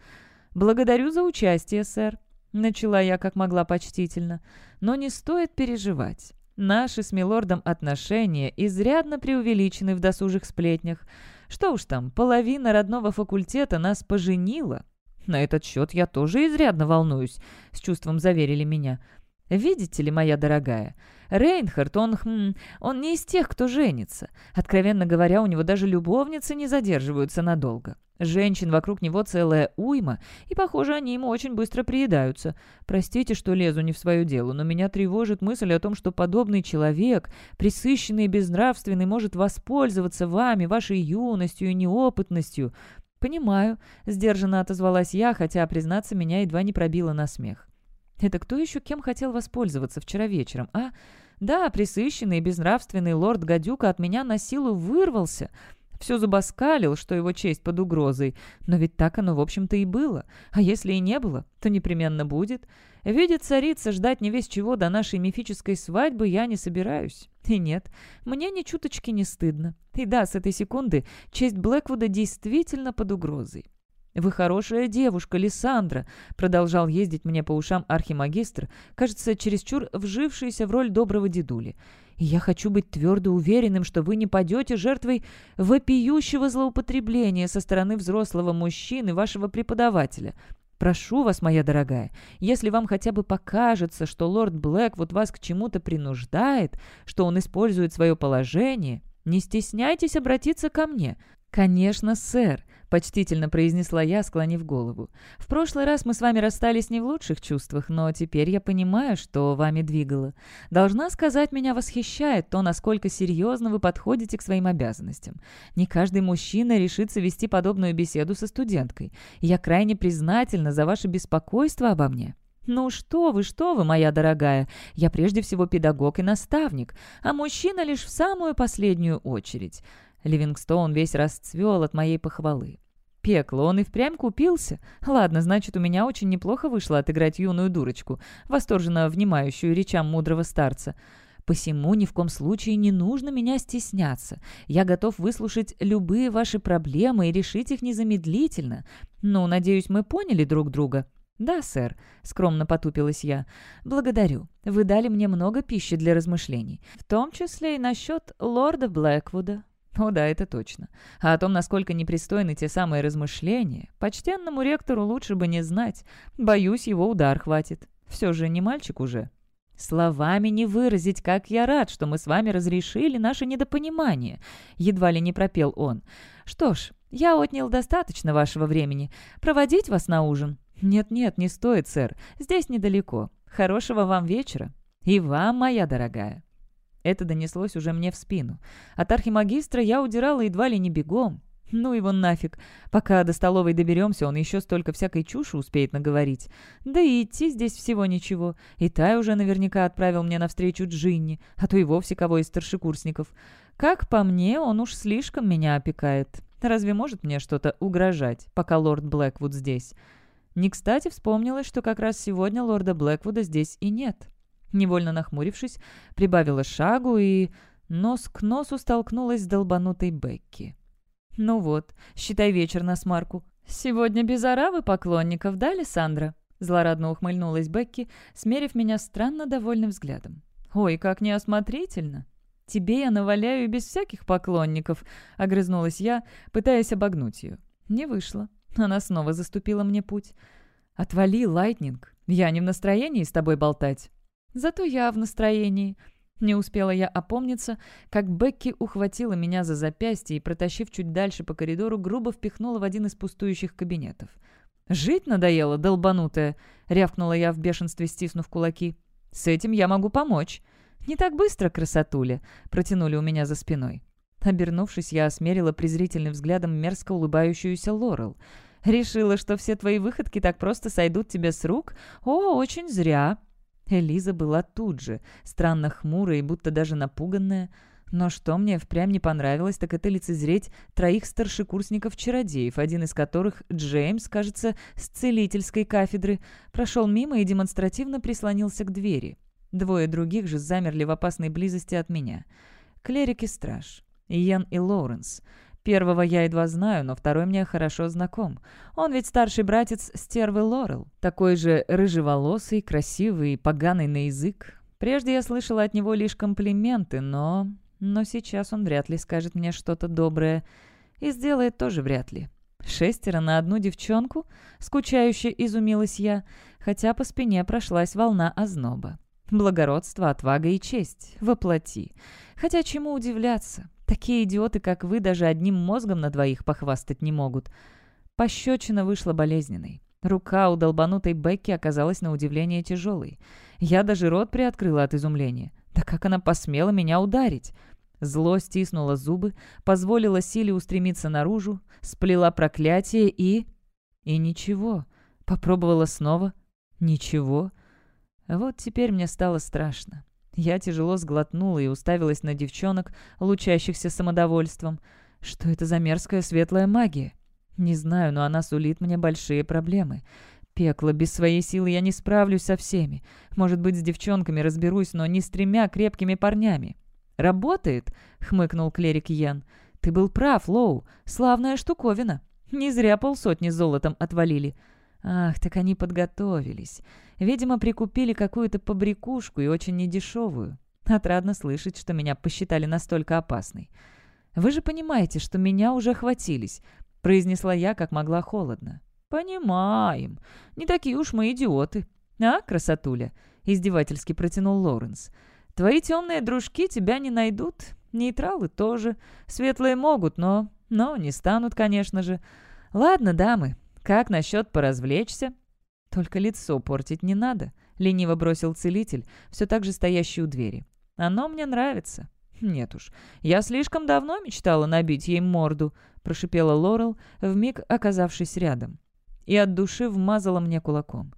Благодарю за участие, сэр», — начала я как могла почтительно. «Но не стоит переживать. Наши с милордом отношения изрядно преувеличены в досужих сплетнях. Что уж там, половина родного факультета нас поженила. На этот счет я тоже изрядно волнуюсь», — с чувством заверили меня. «Видите ли, моя дорогая, Рейнхард, он, хм, он не из тех, кто женится. Откровенно говоря, у него даже любовницы не задерживаются надолго. Женщин вокруг него целая уйма, и, похоже, они ему очень быстро приедаются. Простите, что лезу не в свое дело, но меня тревожит мысль о том, что подобный человек, присыщенный и безнравственный, может воспользоваться вами, вашей юностью и неопытностью. «Понимаю», — сдержанно отозвалась я, хотя, признаться, меня едва не пробило на смех. «Это кто еще кем хотел воспользоваться вчера вечером, а? Да, присыщенный и безнравственный лорд Гадюка от меня на силу вырвался». Все зубоскалил, что его честь под угрозой. Но ведь так оно, в общем-то, и было. А если и не было, то непременно будет. Видит царица, ждать не весь чего до нашей мифической свадьбы я не собираюсь. И нет, мне ни чуточки не стыдно. И да, с этой секунды честь Блэквуда действительно под угрозой. «Вы хорошая девушка, Лиссандра», — продолжал ездить мне по ушам архимагистр, кажется, чересчур вжившийся в роль доброго дедули. «И я хочу быть твердо уверенным, что вы не падете жертвой вопиющего злоупотребления со стороны взрослого мужчины, вашего преподавателя. Прошу вас, моя дорогая, если вам хотя бы покажется, что лорд Блэк вот вас к чему-то принуждает, что он использует свое положение, не стесняйтесь обратиться ко мне». «Конечно, сэр», почтительно произнесла я, склонив голову. «В прошлый раз мы с вами расстались не в лучших чувствах, но теперь я понимаю, что вами двигало. Должна сказать, меня восхищает то, насколько серьезно вы подходите к своим обязанностям. Не каждый мужчина решится вести подобную беседу со студенткой. я крайне признательна за ваше беспокойство обо мне». «Ну что вы, что вы, моя дорогая, я прежде всего педагог и наставник, а мужчина лишь в самую последнюю очередь». Ливингстоун весь расцвел от моей похвалы. Пекло, он и впрямь купился? Ладно, значит, у меня очень неплохо вышло отыграть юную дурочку, восторженно внимающую речам мудрого старца. Посему ни в коем случае не нужно меня стесняться. Я готов выслушать любые ваши проблемы и решить их незамедлительно. Ну, надеюсь, мы поняли друг друга». «Да, сэр», — скромно потупилась я. «Благодарю. Вы дали мне много пищи для размышлений, в том числе и насчет лорда Блэквуда, о да, это точно. А о том, насколько непристойны те самые размышления, почтенному ректору лучше бы не знать. Боюсь, его удар хватит. Все же не мальчик уже. Словами не выразить, как я рад, что мы с вами разрешили наше недопонимание. Едва ли не пропел он. Что ж, я отнял достаточно вашего времени. Проводить вас на ужин? Нет-нет, не стоит, сэр. Здесь недалеко. Хорошего вам вечера. И вам, моя дорогая. Это донеслось уже мне в спину. От архимагистра я удирала едва ли не бегом. Ну его нафиг. Пока до столовой доберемся, он еще столько всякой чуши успеет наговорить. Да и идти здесь всего ничего. И Тай уже наверняка отправил мне навстречу Джинни, а то и вовсе кого из старшекурсников. Как по мне, он уж слишком меня опекает. Разве может мне что-то угрожать, пока лорд Блэквуд здесь? Не кстати вспомнилось, что как раз сегодня лорда Блэквуда здесь и нет. Невольно нахмурившись, прибавила шагу и нос к носу столкнулась с долбанутой Бекки. «Ну вот, считай вечер на смарку. Сегодня без оравы поклонников, да, Лиссандра?» Злорадно ухмыльнулась Бекки, смерив меня странно довольным взглядом. «Ой, как неосмотрительно!» «Тебе я наваляю без всяких поклонников», — огрызнулась я, пытаясь обогнуть ее. Не вышло. Она снова заступила мне путь. «Отвали, Лайтнинг. Я не в настроении с тобой болтать». «Зато я в настроении». Не успела я опомниться, как Бекки ухватила меня за запястье и, протащив чуть дальше по коридору, грубо впихнула в один из пустующих кабинетов. «Жить надоело, долбанутая!» — рявкнула я в бешенстве, стиснув кулаки. «С этим я могу помочь». «Не так быстро, красотуля!» — протянули у меня за спиной. Обернувшись, я осмерила презрительным взглядом мерзко улыбающуюся Лорел. «Решила, что все твои выходки так просто сойдут тебе с рук? О, очень зря!» Элиза была тут же, странно хмурая и будто даже напуганная. Но что мне впрямь не понравилось, так это лицезреть троих старшекурсников-чародеев, один из которых, Джеймс, кажется, с целительской кафедры, прошел мимо и демонстративно прислонился к двери. Двое других же замерли в опасной близости от меня. Клерик и страж. Иен и Лоуренс. Первого я едва знаю, но второй мне хорошо знаком. Он ведь старший братец стервы Лорел. Такой же рыжеволосый, красивый, поганый на язык. Прежде я слышала от него лишь комплименты, но... Но сейчас он вряд ли скажет мне что-то доброе. И сделает тоже вряд ли. Шестеро на одну девчонку? Скучающе изумилась я, хотя по спине прошлась волна озноба. Благородство, отвага и честь. Воплоти. Хотя чему удивляться? Такие идиоты, как вы, даже одним мозгом на двоих похвастать не могут. Пощечина вышла болезненной. Рука у долбанутой Бекки оказалась на удивление тяжелой. Я даже рот приоткрыла от изумления. Да как она посмела меня ударить? Зло стиснуло зубы, позволило силе устремиться наружу, сплела проклятие и... И ничего. Попробовала снова. Ничего. Вот теперь мне стало страшно. Я тяжело сглотнула и уставилась на девчонок, лучащихся самодовольством. Что это за мерзкая светлая магия? Не знаю, но она сулит мне большие проблемы. Пекло, без своей силы я не справлюсь со всеми. Может быть, с девчонками разберусь, но не с тремя крепкими парнями. «Работает?» — хмыкнул клерик Йен. «Ты был прав, Лоу. Славная штуковина. Не зря полсотни золотом отвалили. Ах, так они подготовились. Видимо, прикупили какую-то побрякушку и очень недешевую. Отрадно слышать, что меня посчитали настолько опасной. «Вы же понимаете, что меня уже хватились», — произнесла я как могла холодно. «Понимаем. Не такие уж мы идиоты. А, красотуля?» — издевательски протянул Лоуренс. «Твои темные дружки тебя не найдут. Нейтралы тоже. Светлые могут, но... Но не станут, конечно же. Ладно, дамы, как насчет поразвлечься?» «Только лицо портить не надо», — лениво бросил целитель, все так же стоящий у двери. «Оно мне нравится». «Нет уж, я слишком давно мечтала набить ей морду», — прошипела Лорел, вмиг оказавшись рядом. И от души вмазала мне кулаком.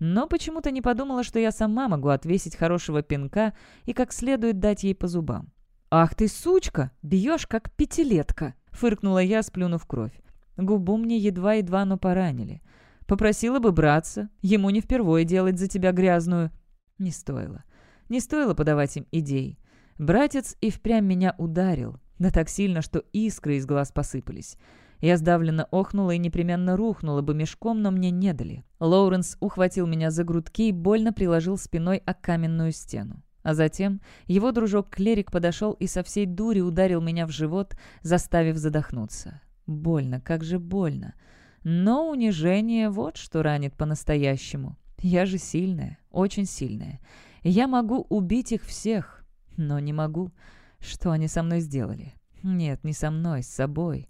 Но почему-то не подумала, что я сама могу отвесить хорошего пинка и как следует дать ей по зубам. «Ах ты, сучка! Бьешь, как пятилетка!» — фыркнула я, сплюнув кровь. Губу мне едва-едва, но поранили. Попросила бы браться, ему не впервые делать за тебя грязную. Не стоило. Не стоило подавать им идей. Братец и впрямь меня ударил, да так сильно, что искры из глаз посыпались. Я сдавленно охнула и непременно рухнула бы мешком, но мне не дали. Лоуренс ухватил меня за грудки и больно приложил спиной о каменную стену. А затем его дружок-клерик подошел и со всей дури ударил меня в живот, заставив задохнуться. Больно, как же больно. Но унижение вот что ранит по-настоящему. Я же сильная, очень сильная. Я могу убить их всех, но не могу. Что они со мной сделали? Нет, не со мной, с собой.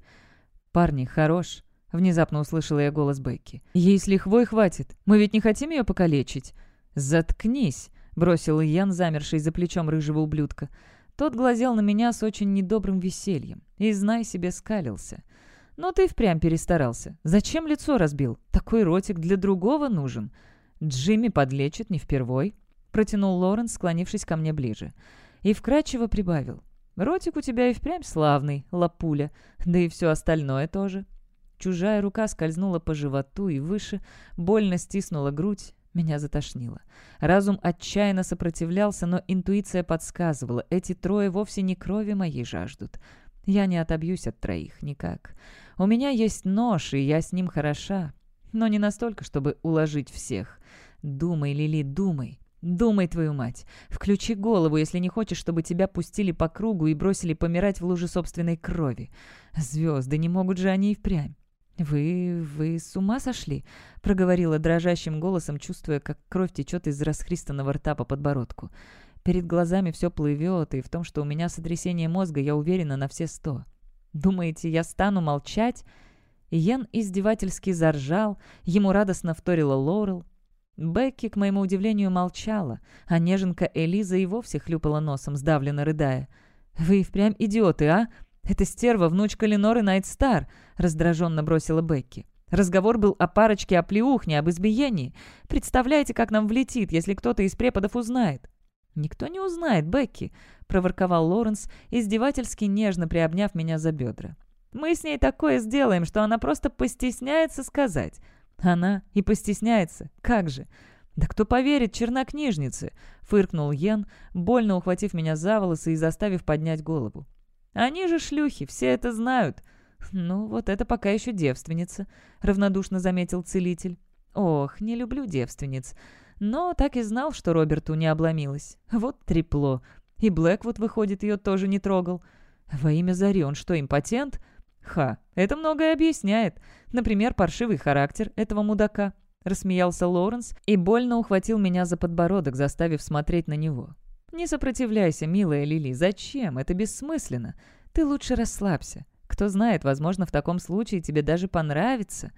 Парни, хорош. Внезапно услышала я голос Бекки. «Ей с лихвой хватит. Мы ведь не хотим ее покалечить». «Заткнись», — бросил Ян, замерший за плечом рыжего ублюдка. Тот глазел на меня с очень недобрым весельем и, знай себе, скалился. «Но ты впрямь перестарался. Зачем лицо разбил? Такой ротик для другого нужен. Джимми подлечит не впервой», — протянул Лоренс, склонившись ко мне ближе. И вкрадчиво прибавил. «Ротик у тебя и впрямь славный, лапуля, да и все остальное тоже». Чужая рука скользнула по животу и выше, больно стиснула грудь, меня затошнило. Разум отчаянно сопротивлялся, но интуиция подсказывала, эти трое вовсе не крови моей жаждут. Я не отобьюсь от троих, никак. У меня есть нож, и я с ним хороша. но не настолько, чтобы уложить всех. Думай, Лили, думай. Думай, твою мать. Включи голову, если не хочешь, чтобы тебя пустили по кругу и бросили помирать в луже собственной крови. Звезды, не могут же они и впрямь. «Вы... вы с ума сошли?» — проговорила дрожащим голосом, чувствуя, как кровь течет из расхристанного рта по подбородку. «Перед глазами все плывет, и в том, что у меня сотрясение мозга, я уверена на все сто. Думаете, я стану молчать?» Йен издевательски заржал, ему радостно вторила Лорел. Бекки, к моему удивлению, молчала, а неженка Элиза и вовсе хлюпала носом, сдавленно рыдая. «Вы впрямь идиоты, а? Это стерва, внучка Леноры Найтстар», — раздраженно бросила Бекки. Разговор был о парочке оплеухне, об избиении. Представляете, как нам влетит, если кто-то из преподов узнает?» «Никто не узнает, Бекки», — проворковал Лоренс, издевательски нежно приобняв меня за бедра. «Мы с ней такое сделаем, что она просто постесняется сказать. Она и постесняется. Как же? «Да кто поверит чернокнижнице?» — фыркнул Йен, больно ухватив меня за волосы и заставив поднять голову. «Они же шлюхи, все это знают». «Ну, вот это пока еще девственница», — равнодушно заметил целитель. «Ох, не люблю девственниц. Но так и знал, что Роберту не обломилось. Вот трепло. И Блэквуд, выходит, ее тоже не трогал. Во имя Зари он что, импотент?» «Ха, это многое объясняет. Например, паршивый характер этого мудака», — рассмеялся Лоуренс и больно ухватил меня за подбородок, заставив смотреть на него. «Не сопротивляйся, милая Лили, зачем? Это бессмысленно. Ты лучше расслабься. Кто знает, возможно, в таком случае тебе даже понравится».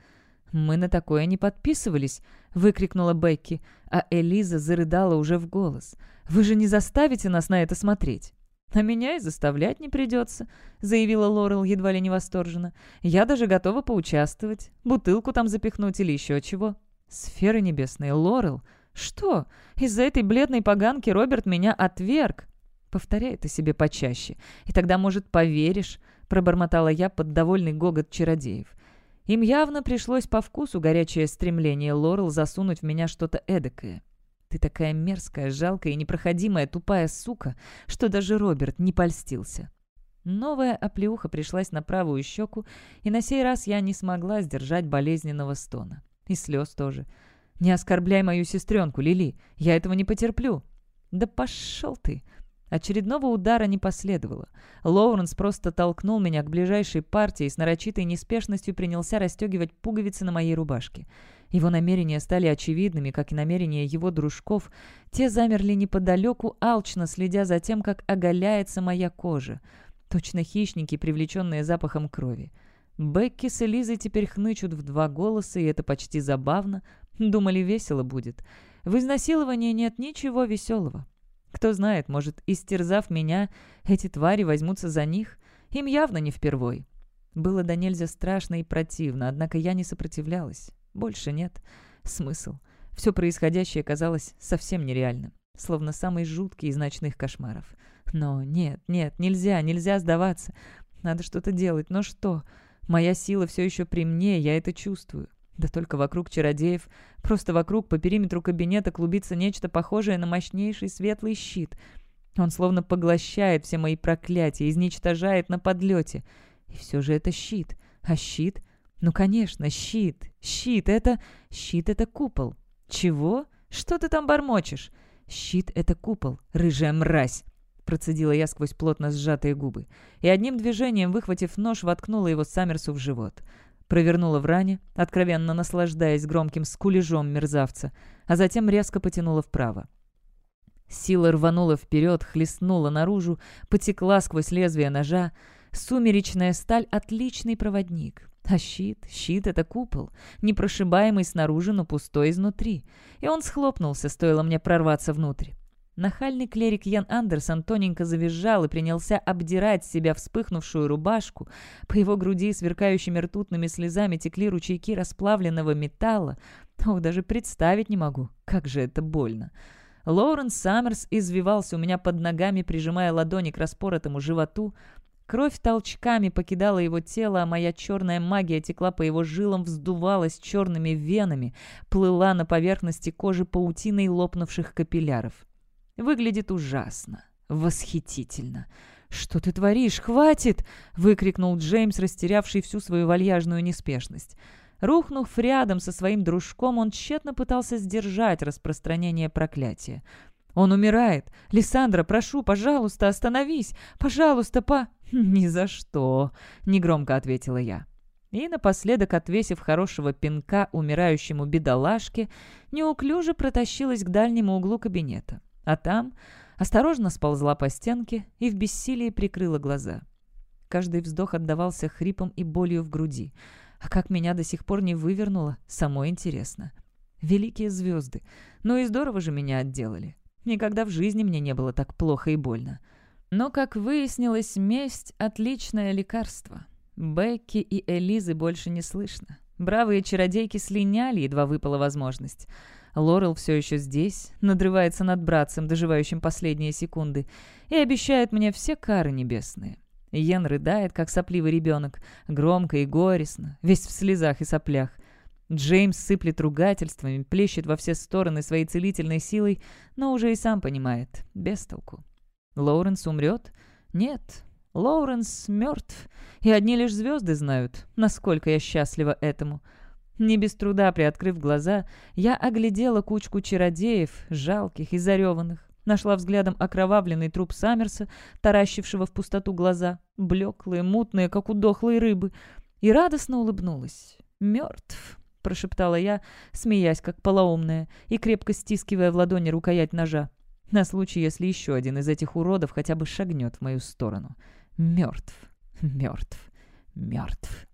«Мы на такое не подписывались», — выкрикнула Бекки, а Элиза зарыдала уже в голос. «Вы же не заставите нас на это смотреть?» «А меня и заставлять не придется», — заявила Лорел едва ли не восторженно. «Я даже готова поучаствовать. Бутылку там запихнуть или еще чего». «Сферы небесные, Лорел? Что? Из-за этой бледной поганки Роберт меня отверг?» «Повторяй это себе почаще, и тогда, может, поверишь», — пробормотала я под довольный гогот чародеев. Им явно пришлось по вкусу горячее стремление Лорел засунуть в меня что-то эдакое. Ты такая мерзкая, жалкая и непроходимая тупая сука, что даже Роберт не польстился. Новая оплеуха пришлась на правую щеку, и на сей раз я не смогла сдержать болезненного стона. И слез тоже. «Не оскорбляй мою сестренку, Лили, я этого не потерплю». «Да пошел ты!» Очередного удара не последовало. Лоуренс просто толкнул меня к ближайшей партии и с нарочитой неспешностью принялся расстегивать пуговицы на моей рубашке. Его намерения стали очевидными, как и намерения его дружков. Те замерли неподалеку, алчно следя за тем, как оголяется моя кожа. Точно хищники, привлеченные запахом крови. Бекки с Элизой теперь хнычут в два голоса, и это почти забавно. Думали, весело будет. В изнасиловании нет ничего веселого. Кто знает, может, истерзав меня, эти твари возьмутся за них? Им явно не впервой. Было до нельзя страшно и противно, однако я не сопротивлялась. Больше нет. Смысл. Все происходящее казалось совсем нереальным, словно самый жуткий из ночных кошмаров. Но нет, нет, нельзя, нельзя сдаваться. Надо что-то делать, но что? Моя сила все еще при мне, я это чувствую. Да только вокруг чародеев, просто вокруг по периметру кабинета клубится нечто похожее на мощнейший светлый щит. Он словно поглощает все мои проклятия, изничтожает на подлете. И все же это щит. А щит ну, конечно, щит. Щит — это... Щит — это купол. Чего? Что ты там бормочешь? Щит — это купол, рыжая мразь. Процедила я сквозь плотно сжатые губы. И одним движением, выхватив нож, воткнула его Саммерсу в живот. Провернула в ране, откровенно наслаждаясь громким скулежом мерзавца, а затем резко потянула вправо. Сила рванула вперед, хлестнула наружу, потекла сквозь лезвие ножа. Сумеречная сталь — отличный проводник. А щит? Щит — это купол, непрошибаемый снаружи, но пустой изнутри. И он схлопнулся, стоило мне прорваться внутрь. Нахальный клерик Ян Андерсон тоненько завизжал и принялся обдирать себя вспыхнувшую рубашку. По его груди сверкающими ртутными слезами текли ручейки расплавленного металла. Ох, даже представить не могу, как же это больно. Лоуренс Саммерс извивался у меня под ногами, прижимая ладони к распоротому животу. Кровь толчками покидала его тело, а моя черная магия текла по его жилам, вздувалась черными венами, плыла на поверхности кожи паутиной лопнувших капилляров. Выглядит ужасно, восхитительно. «Что ты творишь? Хватит!» — выкрикнул Джеймс, растерявший всю свою вальяжную неспешность. Рухнув рядом со своим дружком, он тщетно пытался сдержать распространение проклятия. «Он умирает! Лиссандра, прошу, пожалуйста, остановись! Пожалуйста, по...» «Ни за что!» — негромко ответила я. И, напоследок, отвесив хорошего пинка умирающему бедолашке, неуклюже протащилась к дальнему углу кабинета. А там осторожно сползла по стенке и в бессилии прикрыла глаза. Каждый вздох отдавался хрипом и болью в груди. А как меня до сих пор не вывернуло, само интересно. Великие звезды. Ну и здорово же меня отделали. Никогда в жизни мне не было так плохо и больно. Но, как выяснилось, месть — отличное лекарство. Бекки и Элизы больше не слышно. Бравые чародейки слиняли, едва выпала возможность. Лорел все еще здесь, надрывается над братцем, доживающим последние секунды, и обещает мне все кары небесные. Йен рыдает, как сопливый ребенок, громко и горестно, весь в слезах и соплях. Джеймс сыплет ругательствами, плещет во все стороны своей целительной силой, но уже и сам понимает, без толку. Лоуренс умрет? Нет, Лоуренс мертв, и одни лишь звезды знают, насколько я счастлива этому. Не без труда приоткрыв глаза, я оглядела кучку чародеев, жалких и зареванных, нашла взглядом окровавленный труп Саммерса, таращившего в пустоту глаза, блеклые, мутные, как у дохлой рыбы, и радостно улыбнулась. «Мертв», — прошептала я, смеясь, как полоумная, и крепко стискивая в ладони рукоять ножа, на случай, если еще один из этих уродов хотя бы шагнет в мою сторону. Мертв, мертв, мертв.